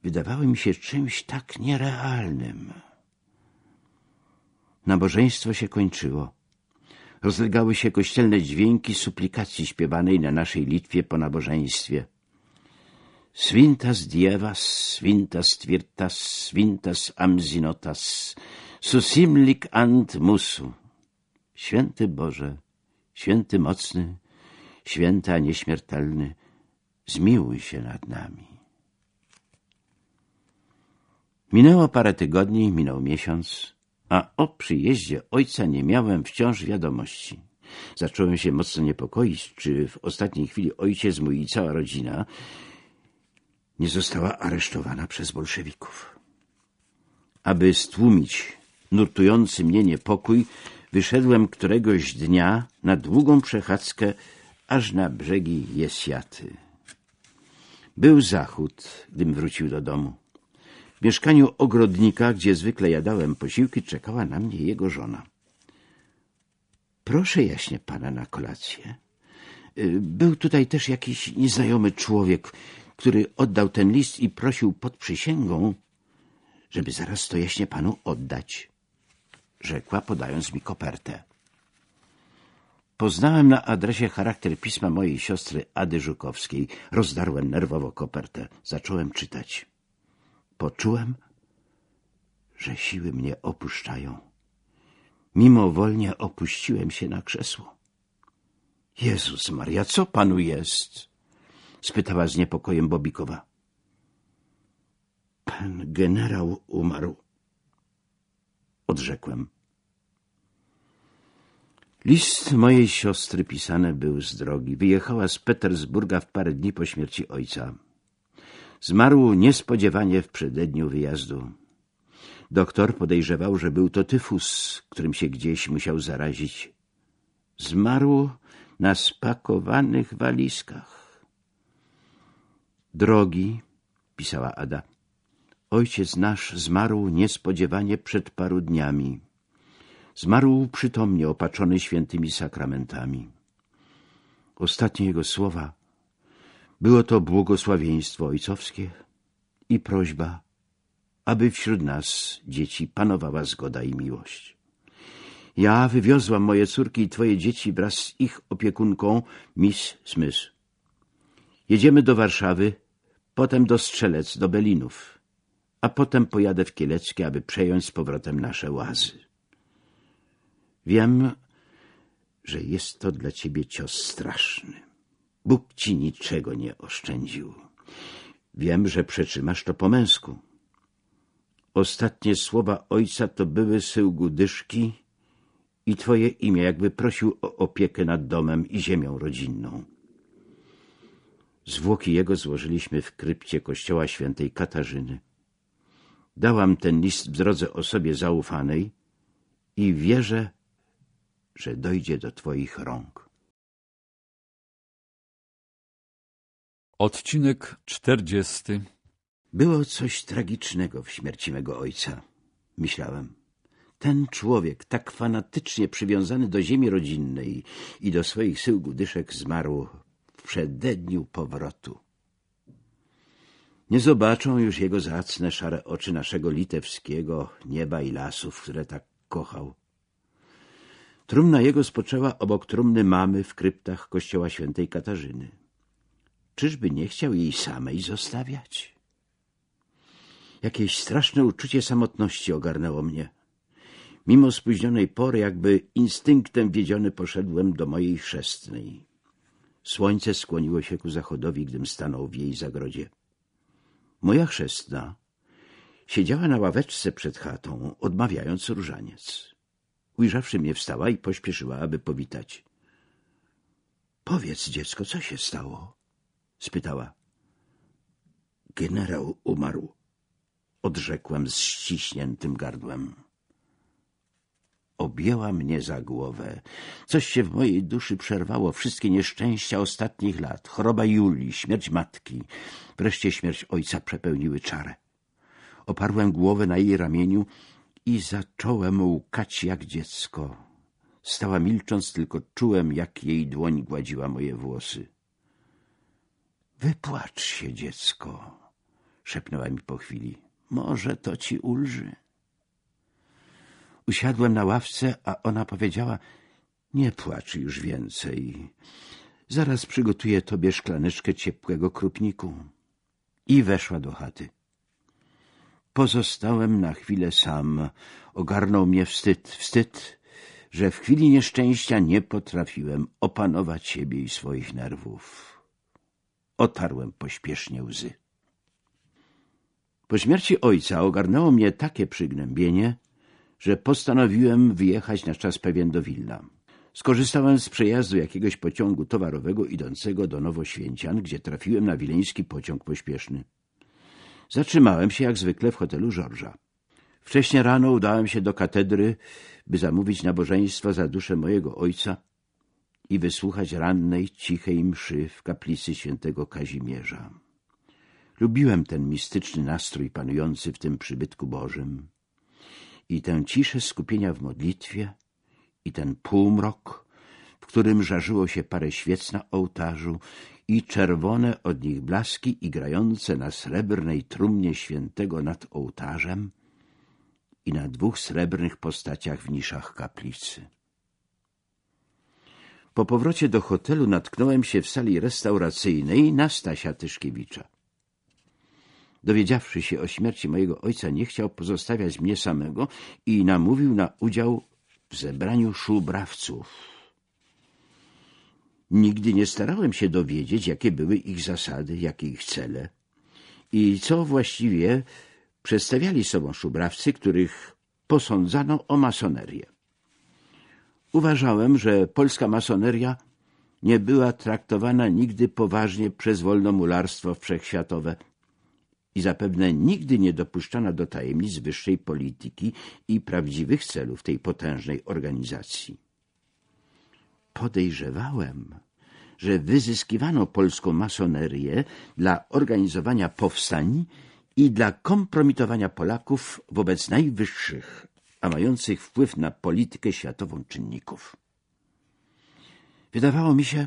wydawały mi się czymś tak nierealnym. Nabożeństwo się kończyło. Rozlegały się kościelne dźwięki suplikacji śpiewanej na naszej Litwie po nabożeństwie. Svintas dievas, svintas twirtas, svintas amzinotas, susimlik ant musu. Święty Boże, święty mocny, święty a nieśmiertelny, zmiłuj się nad nami. Minęło parę tygodni, minął miesiąc, a o przyjeździe ojca nie miałem wciąż wiadomości. Zacząłem się mocno niepokoić, czy w ostatniej chwili ojciec mój i cała rodzina nie została aresztowana przez bolszewików. Aby stłumić nurtujący mnie niepokój, wyszedłem któregoś dnia na długą przechadzkę aż na brzegi Jesjaty. Był zachód, gdym wrócił do domu. W mieszkaniu ogrodnika, gdzie zwykle jadałem posiłki, czekała na mnie jego żona. Proszę jaśnie pana na kolację. Y, był tutaj też jakiś nieznajomy człowiek, który oddał ten list i prosił pod przysięgą, żeby zaraz to jaśnie panu oddać, rzekła, podając mi kopertę. Poznałem na adresie charakter pisma mojej siostry Ady Żukowskiej. Rozdarłem nerwowo kopertę. Zacząłem czytać. Poczułem, że siły mnie opuszczają. Mimowolnie opuściłem się na krzesło. Jezus Maria, co panu jest? spytała z niepokojem Bobikowa. Pan generał umarł, odrzekłem. List mojej siostry pisany był z drogi. Wyjechała z Petersburga w parę dni po śmierci ojca. Zmarł niespodziewanie w przededniu wyjazdu. Doktor podejrzewał, że był to tyfus, którym się gdzieś musiał zarazić. Zmarł na spakowanych walizkach. Drogi, pisała Ada, ojciec nasz zmarł niespodziewanie przed paru dniami. Zmarł przytomnie opatrzony świętymi sakramentami. Ostatnie jego słowa było to błogosławieństwo ojcowskie i prośba, aby wśród nas, dzieci, panowała zgoda i miłość. Ja wywiozłam moje córki i twoje dzieci wraz z ich opiekunką, Miss Smith. Jedziemy do Warszawy, potem do Strzelec, do Belinów, a potem pojadę w Kieleckie, aby przejąć z powrotem nasze łazy. Wiem, że jest to dla ciebie cios straszny. Bóg ci niczego nie oszczędził. Wiem, że przetrzymasz to po męsku. Ostatnie słowa ojca to były syłgudyszki i twoje imię, jakby prosił o opiekę nad domem i ziemią rodzinną. Zwłoki jego złożyliśmy w krypcie kościoła świętej Katarzyny. Dałam ten list w drodze osobie zaufanej i wierzę, że dojdzie do twoich rąk. Odcinek czterdziesty Było coś tragicznego w śmierci mego ojca, myślałem. Ten człowiek, tak fanatycznie przywiązany do ziemi rodzinnej i do swoich sył gudyszek, zmarł w przededniu powrotu. Nie zobaczą już jego zacne, szare oczy naszego litewskiego nieba i lasów, które tak kochał. Trumna jego spoczęła obok trumny mamy w kryptach kościoła świętej Katarzyny. Czyżby nie chciał jej samej zostawiać? Jakieś straszne uczucie samotności ogarnęło mnie. Mimo spóźnionej pory, jakby instynktem wiedziony, poszedłem do mojej chrzestnej. Słońce skłoniło się ku zachodowi, gdym stanął w jej zagrodzie. Moja chrzestna siedziała na ławeczce przed chatą, odmawiając różaniec. Ujrzawszy mnie, wstała i pośpieszyła, aby powitać. — Powiedz, dziecko, co się stało? — spytała. — Generał umarł — odrzekłem z ściśniętym gardłem. Objęła mnie za głowę. Coś się w mojej duszy przerwało. Wszystkie nieszczęścia ostatnich lat. Choroba Julii, śmierć matki, wreszcie śmierć ojca przepełniły czarę. Oparłem głowę na jej ramieniu i zacząłem łkać jak dziecko. Stała milcząc, tylko czułem, jak jej dłoń gładziła moje włosy. — Wypłacz się, dziecko — szepnęła mi po chwili. — Może to ci ulży. Usiadłem na ławce, a ona powiedziała — nie płacz już więcej. Zaraz przygotuję tobie szklaneczkę ciepłego krupniku. I weszła do chaty. Pozostałem na chwilę sam. Ogarnął mnie wstyd, wstyd, że w chwili nieszczęścia nie potrafiłem opanować siebie i swoich nerwów. Otarłem pośpiesznie łzy. Po śmierci ojca ogarnęło mnie takie przygnębienie, że postanowiłem wyjechać na czas pewien do Wilna. Skorzystałem z przejazdu jakiegoś pociągu towarowego idącego do Nowoświęcian, gdzie trafiłem na wileński pociąg pośpieszny. Zatrzymałem się jak zwykle w hotelu Żorża. Wcześnie rano udałem się do katedry, by zamówić nabożeństwo za duszę mojego ojca i wysłuchać rannej, cichej mszy w kaplicy świętego Kazimierza. Lubiłem ten mistyczny nastrój panujący w tym przybytku Bożym i tę ciszę skupienia w modlitwie i ten półmrok, w którym żarzyło się parę świec na ołtarzu i czerwone od nich blaski igrające na srebrnej trumnie świętego nad ołtarzem i na dwóch srebrnych postaciach w niszach kaplicy. Po powrocie do hotelu natknąłem się w sali restauracyjnej na Stasia Tyszkiewicza. Dowiedziawszy się o śmierci mojego ojca, nie chciał pozostawiać mnie samego i namówił na udział w zebraniu szubrawców. Nigdy nie starałem się dowiedzieć, jakie były ich zasady, jakie ich cele i co właściwie przedstawiali sobą szubrawcy, których posądzano o masonerię. Uważałem, że polska masoneria nie była traktowana nigdy poważnie przez wolnomularstwo wszechświatowe – i zapewne nigdy nie dopuszczana do tajemnic wyższej polityki i prawdziwych celów tej potężnej organizacji. Podejrzewałem, że wyzyskiwano polską masonerię dla organizowania powstań i dla kompromitowania Polaków wobec najwyższych, a mających wpływ na politykę światową czynników. Wydawało mi się,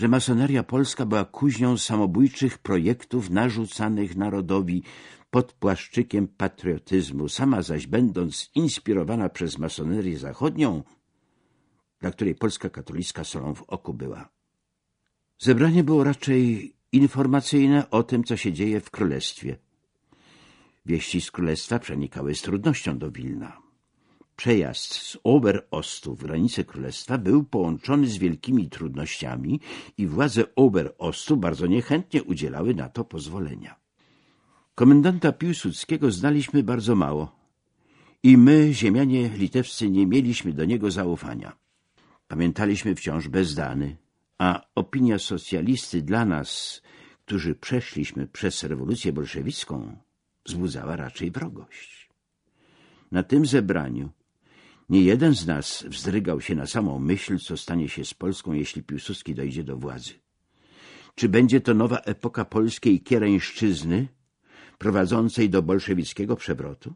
że masoneria polska była kuźnią samobójczych projektów narzucanych narodowi pod płaszczykiem patriotyzmu, sama zaś będąc inspirowana przez masonerię zachodnią, dla której Polska katolicka solą w oku była. Zebranie było raczej informacyjne o tym, co się dzieje w królestwie. Wieści z królestwa przenikały z trudnością do Wilna. Przejazd z Oberostu w granice królestwa był połączony z wielkimi trudnościami i władze Oberostu bardzo niechętnie udzielały na to pozwolenia. Komendanta Piłsudskiego znaliśmy bardzo mało i my, ziemianie litewscy, nie mieliśmy do niego zaufania. Pamiętaliśmy wciąż bezdany, a opinia socjalisty dla nas, którzy przeszliśmy przez rewolucję bolszewicką, wzbudzała raczej wrogość. Na tym zebraniu nie jeden z nas wzdrygał się na samą myśl, co stanie się z Polską, jeśli Piłsudski dojdzie do władzy. Czy będzie to nowa epoka polskiej kiereńszczyzny, prowadzącej do bolszewickiego przewrotu?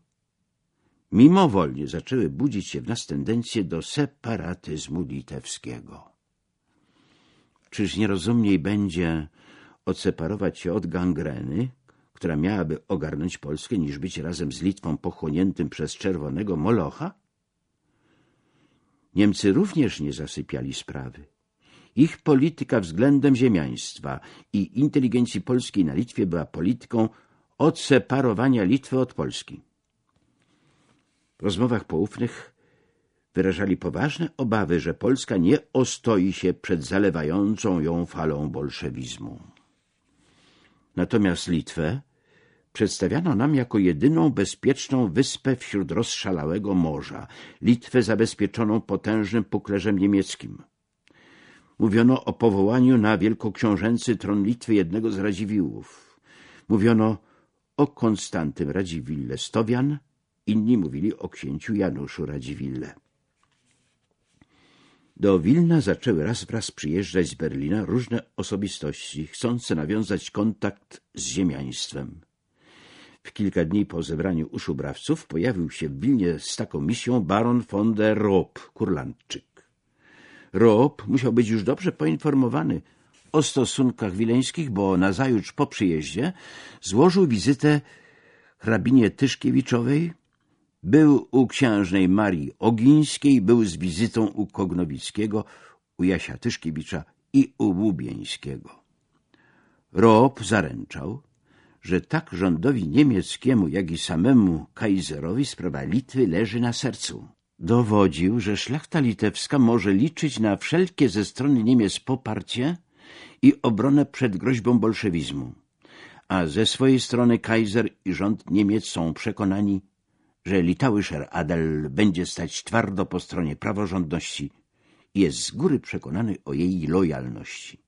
Mimowolnie zaczęły budzić się w nas tendencje do separatyzmu litewskiego. Czyż nierozumniej będzie odseparować się od gangreny, która miałaby ogarnąć Polskę, niż być razem z Litwą pochłoniętym przez czerwonego Molocha? Niemcy również nie zasypiali sprawy. Ich polityka względem ziemiaństwa i inteligencji polskiej na Litwie była polityką odseparowania Litwy od Polski. W rozmowach poufnych wyrażali poważne obawy, że Polska nie ostoi się przed zalewającą ją falą bolszewizmu. Natomiast Litwę przedstawiano nam jako jedyną bezpieczną wyspę wśród rozszalałego morza, Litwę zabezpieczoną potężnym puklerzem niemieckim. Mówiono o powołaniu na wielkoksiążęcy tron Litwy jednego z Radziwiłłów. Mówiono o Konstantym Radziwille Stowian, inni mówili o księciu Januszu Radziwille. Do Wilna zaczęły raz wraz przyjeżdżać z Berlina różne osobistości, chcące nawiązać kontakt z ziemiaństwem. W kilka dni po zebraniu uszubrawców pojawił się w Wilnie z taką misją baron von der Roop, kurlandczyk. Roop musiał być już dobrze poinformowany o stosunkach wileńskich, bo nazajutrz po przyjeździe złożył wizytę hrabinie Tyszkiewiczowej, Był u księżnej Marii Ogińskiej, był z wizytą u Kognowickiego, u Jasia Tyszkiewicza i u Łubieńskiego. Rob zaręczał, że tak rządowi niemieckiemu, jak i samemu kaiserowi sprawa Litwy leży na sercu. Dowodził, że szlachta litewska może liczyć na wszelkie ze strony Niemiec poparcie i obronę przed groźbą bolszewizmu, a ze swojej strony kaiser i rząd Niemiec są przekonani, że Litauischer Adel będzie stać twardo po stronie praworządności i jest z góry przekonany o jej lojalności.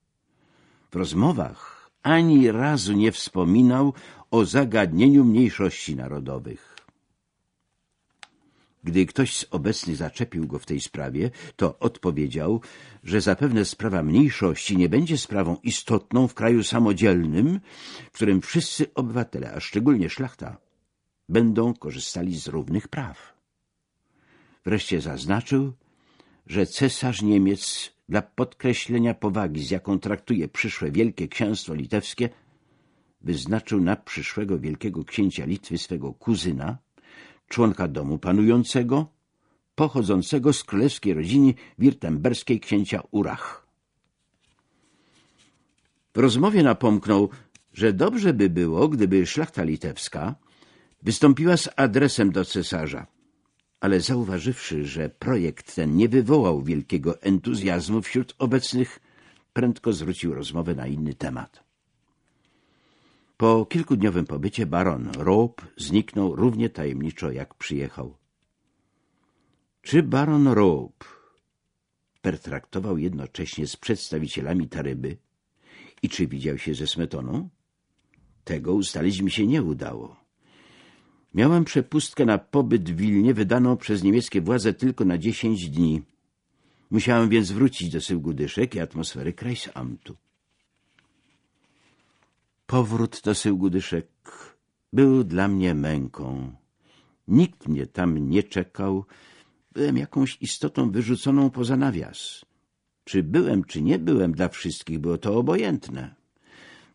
W rozmowach ani razu nie wspominał o zagadnieniu mniejszości narodowych. Gdy ktoś z obecnych zaczepił go w tej sprawie, to odpowiedział, że zapewne sprawa mniejszości nie będzie sprawą istotną w kraju samodzielnym, w którym wszyscy obywatele, a szczególnie szlachta, będą korzystali z równych praw. Wreszcie zaznaczył, że cesarz Niemiec dla podkreślenia powagi, z jaką traktuje przyszłe Wielkie Księstwo Litewskie, wyznaczył na przyszłego Wielkiego Księcia Litwy swego kuzyna, członka domu panującego, pochodzącego z królewskiej rodziny wirtemberskiej księcia Urach. W rozmowie napomknął, że dobrze by było, gdyby szlachta litewska wystąpiła z adresem do cesarza, ale zauważywszy, że projekt ten nie wywołał wielkiego entuzjazmu wśród obecnych, prędko zwrócił rozmowę na inny temat. Po kilkudniowym pobycie baron Rope zniknął równie tajemniczo, jak przyjechał. Czy baron Rope pertraktował jednocześnie z przedstawicielami Taryby i czy widział się ze Smetoną? Tego ustalić mi się nie udało. Miałem przepustkę na pobyt w Wilnie wydaną przez niemieckie władze tylko na dziesięć dni. Musiałem więc wrócić do Sylgudyszek i atmosfery Kreisamtu. Powrót do Syłgudyszek był dla mnie męką. Nikt mnie tam nie czekał. Byłem jakąś istotą wyrzuconą poza nawias. Czy byłem, czy nie byłem, dla wszystkich było to obojętne.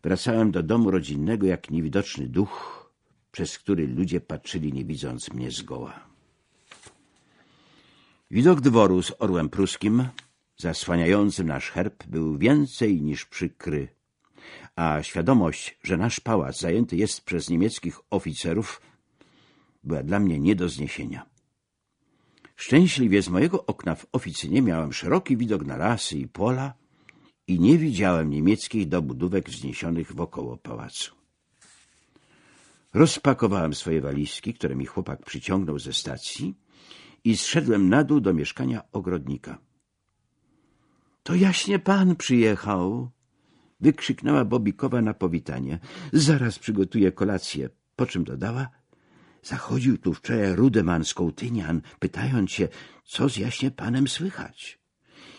Wracałem do domu rodzinnego jak niewidoczny duch, przez który ludzie patrzyli, nie widząc mnie zgoła. Widok dworu z orłem pruskim, zasłaniającym nasz herb, był więcej niż przykry a świadomość, że nasz pałac zajęty jest przez niemieckich oficerów, była dla mnie nie do zniesienia. Szczęśliwie z mojego okna w oficynie miałem szeroki widok na lasy i pola i nie widziałem niemieckich dobudówek wzniesionych wokoło pałacu. Rozpakowałem swoje walizki, które mi chłopak przyciągnął ze stacji i zszedłem na dół do mieszkania ogrodnika. — To jaśnie pan przyjechał wykrzyknęła Bobikowa na powitanie. Zaraz przygotuję kolację. Po czym dodała? Zachodził tu wczoraj Rudeman z Kołtynian, pytając się, co z jaśnie panem słychać.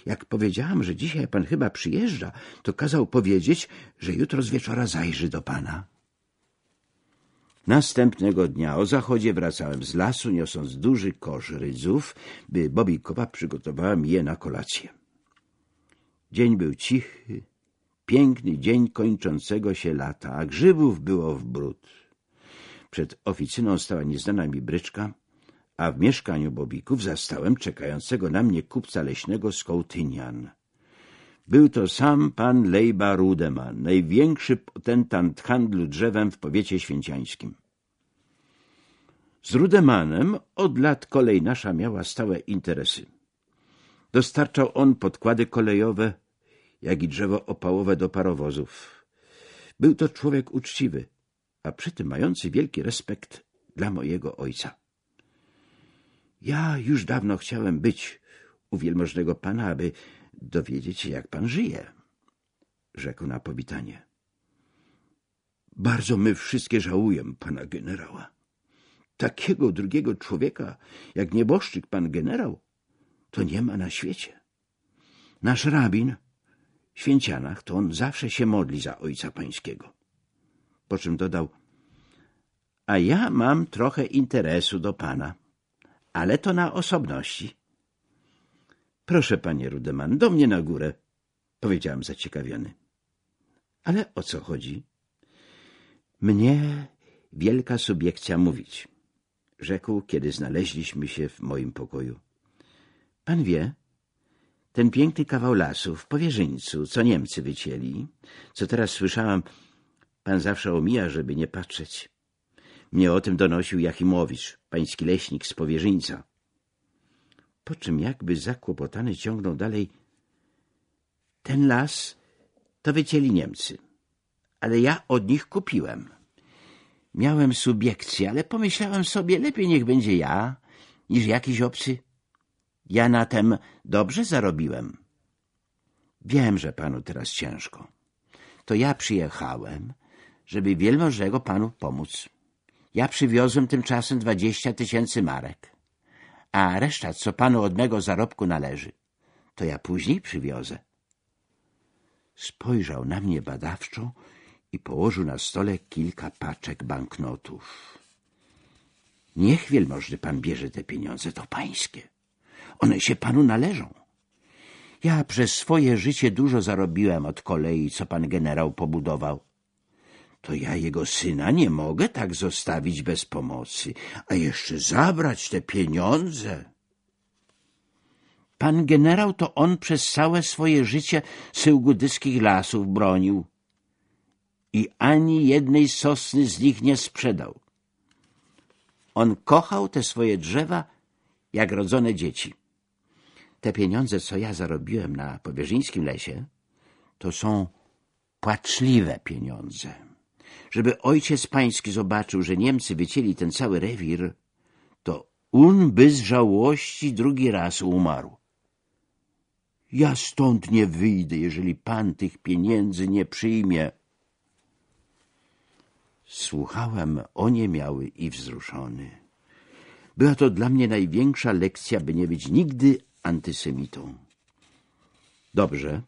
Jak powiedziałam, że dzisiaj pan chyba przyjeżdża, to kazał powiedzieć, że jutro z wieczora zajrzy do pana. Następnego dnia o zachodzie wracałem z lasu, niosąc duży kosz rydzów, by Bobikowa przygotowała mi je na kolację. Dzień był cichy, Piękny dzień kończącego się lata, a grzybów było w bród. Przed oficyną stała nieznana mi bryczka, a w mieszkaniu Bobików zastałem czekającego na mnie kupca leśnego z Kołtynian. Był to sam pan Lejba Rudeman, największy potentant handlu drzewem w powiecie święciańskim. Z Rudemanem od lat kolej nasza miała stałe interesy. Dostarczał on podkłady kolejowe, jak i drzewo opałowe do parowozów. Był to człowiek uczciwy, a przy tym mający wielki respekt dla mojego ojca. Ja już dawno chciałem być u wielmożnego pana, aby dowiedzieć się, jak pan żyje, rzekł na powitanie. Bardzo my wszystkie żałujemy pana generała. Takiego drugiego człowieka, jak nieboszczyk pan generał, to nie ma na świecie. Nasz rabin święcianach, to on zawsze się modli za ojca pańskiego. Po czym dodał, a ja mam trochę interesu do pana, ale to na osobności. Proszę, panie Rudeman, do mnie na górę, powiedziałem zaciekawiony. Ale o co chodzi? Mnie wielka subiekcja mówić, rzekł, kiedy znaleźliśmy się w moim pokoju. Pan wie, ten piękny kawał lasu w Powierzyńcu, co Niemcy wycięli, co teraz słyszałam, pan zawsze omija, żeby nie patrzeć. Mnie o tym donosił Jachimowicz, pański leśnik z Powierzyńca. Po czym jakby zakłopotany ciągnął dalej. Ten las to wycięli Niemcy, ale ja od nich kupiłem. Miałem subiekcję, ale pomyślałem sobie, lepiej niech będzie ja, niż jakiś obcy. Ja na tem dobrze zarobiłem. Wiem, że panu teraz ciężko. To ja przyjechałem, żeby wielmożnego panu pomóc. Ja przywiozłem tymczasem dwadzieścia tysięcy marek. A reszta, co panu od mego zarobku należy, to ja później przywiozę. Spojrzał na mnie badawczo i położył na stole kilka paczek banknotów. Niech wielmożny pan bierze te pieniądze, to pańskie. One się panu należą. Ja przez swoje życie dużo zarobiłem od kolei, co pan generał pobudował. To ja jego syna nie mogę tak zostawić bez pomocy, a jeszcze zabrać te pieniądze. Pan generał to on przez całe swoje życie syłgudyskich lasów bronił i ani jednej sosny z nich nie sprzedał. On kochał te swoje drzewa jak rodzone dzieci. Te pieniądze, co ja zarobiłem na powierzyńskim lesie, to są płaczliwe pieniądze. Żeby ojciec pański zobaczył, że Niemcy wycięli ten cały rewir, to on by z żałości drugi raz umarł. Ja stąd nie wyjdę, jeżeli pan tych pieniędzy nie przyjmie. Słuchałem oniemiały i wzruszony. Była to dla mnie największa lekcja, by nie być nigdy antysemitą. Dobrze,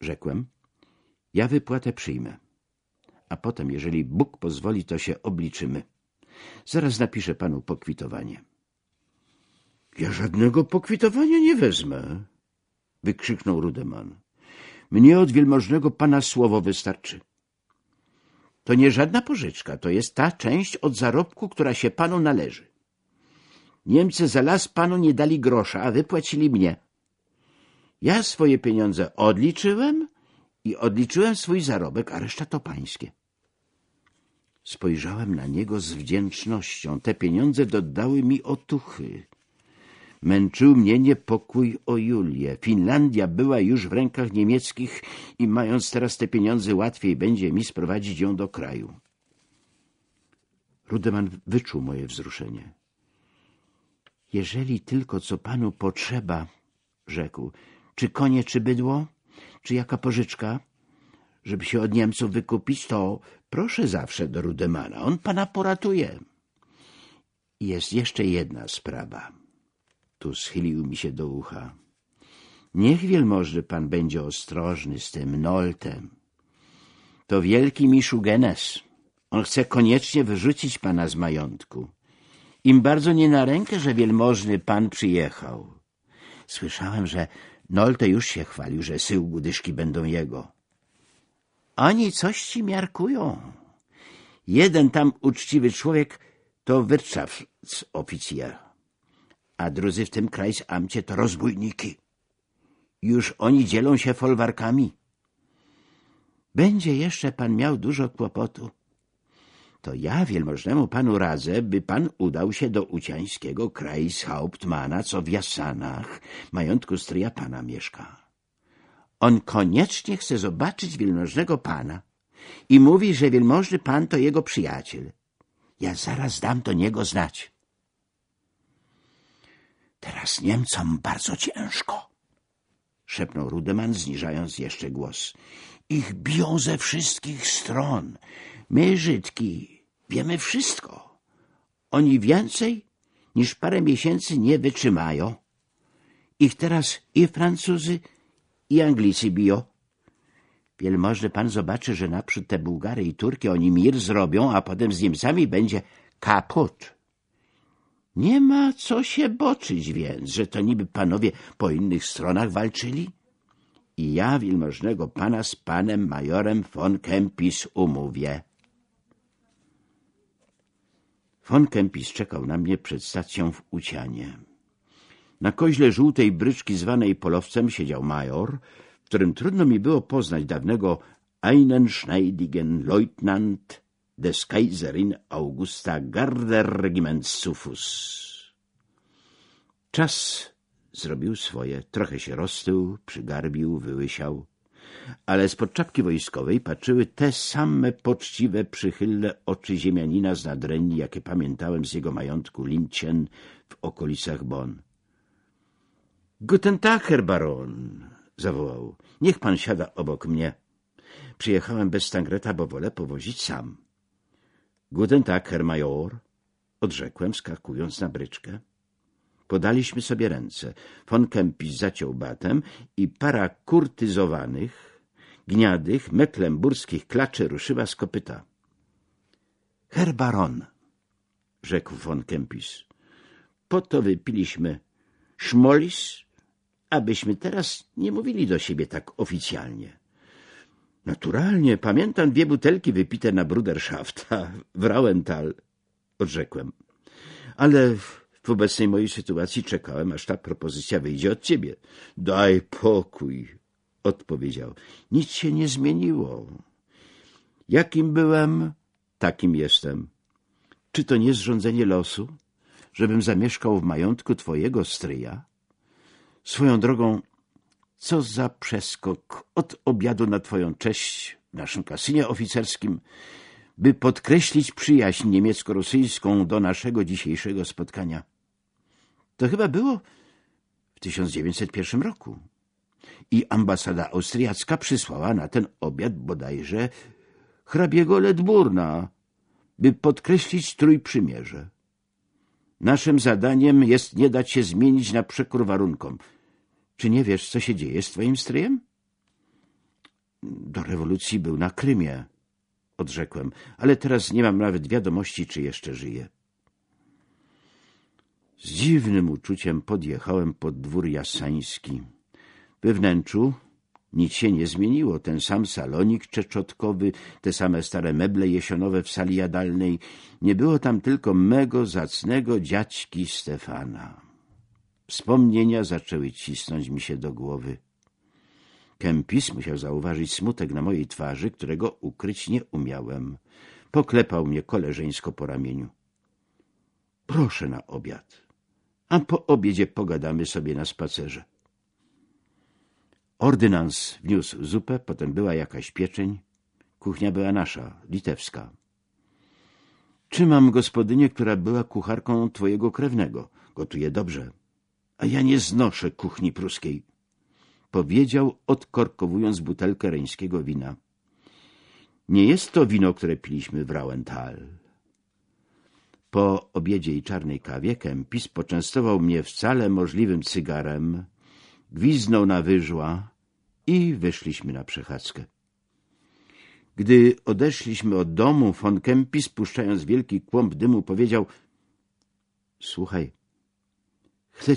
rzekłem, ja wypłatę przyjmę. A potem, jeżeli Bóg pozwoli, to się obliczymy. Zaraz napiszę panu pokwitowanie. Ja żadnego pokwitowania nie wezmę, wykrzyknął Rudeman. Mnie od wielmożnego pana słowo wystarczy. To nie żadna pożyczka, to jest ta część od zarobku, która się panu należy. Niemcy za las panu nie dali grosza, a wypłacili mnie. Ja swoje pieniądze odliczyłem i odliczyłem swój zarobek, a reszta to pańskie. Spojrzałem na niego z wdzięcznością. Te pieniądze dodały mi otuchy. Męczył mnie niepokój o Julię. Finlandia była już w rękach niemieckich i mając teraz te pieniądze łatwiej będzie mi sprowadzić ją do kraju. Rudeman wyczuł moje wzruszenie. Jeżeli tylko co panu potrzeba, rzekł, czy konie, czy bydło, czy jaka pożyczka, żeby się od Niemców wykupić, to proszę zawsze do Rudemana, on pana poratuje. Jest jeszcze jedna sprawa. Tu schylił mi się do ucha. Niech wielmożny pan będzie ostrożny z tym Noltem. To wielki miszu Genes. On chce koniecznie wyrzucić pana z majątku. Im bardzo nie na rękę, że wielmożny pan przyjechał. Słyszałem, że Nolte już się chwalił, że sył dyszki będą jego. Oni coś ci miarkują. Jeden tam uczciwy człowiek to Wirtschaftsoficjer, a drudzy w tym amcie to rozbójniki. Już oni dzielą się folwarkami. Będzie jeszcze pan miał dużo kłopotu to ja wielmożnemu panu radzę, by pan udał się do uciańskiego Kreishauptmana, co w Jasanach, majątku stryja pana mieszka. On koniecznie chce zobaczyć wielmożnego pana i mówi, że wielmożny pan to jego przyjaciel. Ja zaraz dam do niego znać. Teraz Niemcom bardzo ciężko, szepnął Rudeman, zniżając jeszcze głos. Ich biją ze wszystkich stron. My, Żydki, Wiemy wszystko. Oni więcej niż parę miesięcy nie wytrzymają. Ich teraz i Francuzy, i Anglicy biją. Wielmożny pan zobaczy, że naprzód te Bułgary i Turki oni mir zrobią, a potem z Niemcami będzie kaput. Nie ma co się boczyć więc, że to niby panowie po innych stronach walczyli. I ja wielmożnego pana z panem majorem von Kempis umówię. Von Kempis czekał na mnie przed stacją w Ucianie. Na koźle żółtej bryczki zwanej polowcem siedział major, w którym trudno mi było poznać dawnego Einenschneidigen Leutnant des Kaiserin Augusta Garderregiments Sufus. Czas zrobił swoje, trochę się roztył, przygarbił, wyłysiał, ale spod czapki wojskowej patrzyły te same poczciwe, przychylne oczy ziemianina z nadrenni, jakie pamiętałem z jego majątku Lincien w okolicach Bonn. Guten Tag, Herr Baron, zawołał. Niech pan siada obok mnie. Przyjechałem bez Stangreta, bo wolę powozić sam. Guten Tag, Herr Major, odrzekłem, skakując na bryczkę. Podaliśmy sobie ręce. Von Kempis zaciął batem i para kurtyzowanych, gniadych, mecklenburskich klaczy ruszyła z kopyta. — Herr Baron — rzekł von Kempis — po to wypiliśmy szmolis, abyśmy teraz nie mówili do siebie tak oficjalnie. Naturalnie, pamiętam dwie butelki wypite na Bruderschafta w Rauental, odrzekłem. Ale w obecnej mojej sytuacji czekałem, aż ta propozycja wyjdzie od ciebie. Daj pokój, odpowiedział. Nic się nie zmieniło. Jakim byłem, takim jestem. Czy to nie zrządzenie losu, żebym zamieszkał w majątku twojego stryja? Swoją drogą, co za przeskok od obiadu na twoją cześć w naszym kasynie oficerskim, by podkreślić przyjaźń niemiecko-rosyjską do naszego dzisiejszego spotkania. To chyba było w 1901 roku. I ambasada austriacka przysłała na ten obiad bodajże hrabiego Ledburna, by podkreślić trójprzymierze. Naszym zadaniem jest nie dać się zmienić na przekór warunkom. Czy nie wiesz, co się dzieje z twoim stryjem? Do rewolucji był na Krymie, odrzekłem, ale teraz nie mam nawet wiadomości, czy jeszcze żyje. Z dziwnym uczuciem podjechałem pod dwór jasański. We wnętrzu nic się nie zmieniło. Ten sam salonik czeczotkowy, te same stare meble jesionowe w sali jadalnej. Nie było tam tylko mego zacnego dziadźki Stefana. Wspomnienia zaczęły cisnąć mi się do głowy. Kempis musiał zauważyć smutek na mojej twarzy, którego ukryć nie umiałem. Poklepał mnie koleżeńsko po ramieniu. — Proszę na obiad a po obiedzie pogadamy sobie na spacerze. Ordynans wniósł zupę, potem była jakaś pieczeń. Kuchnia była nasza, litewska. Czy mam gospodynię, która była kucharką twojego krewnego? Gotuje dobrze. A ja nie znoszę kuchni pruskiej. Powiedział, odkorkowując butelkę reńskiego wina. Nie jest to wino, które piliśmy w Rauenthal. Po obiedzie i czarnej kawie Kempis poczęstował mnie wcale możliwym cygarem, gwiznął na wyżła i wyszliśmy na przechadzkę. Gdy odeszliśmy od domu, von Kempis, puszczając wielki kłąb dymu, powiedział — Słuchaj, chcę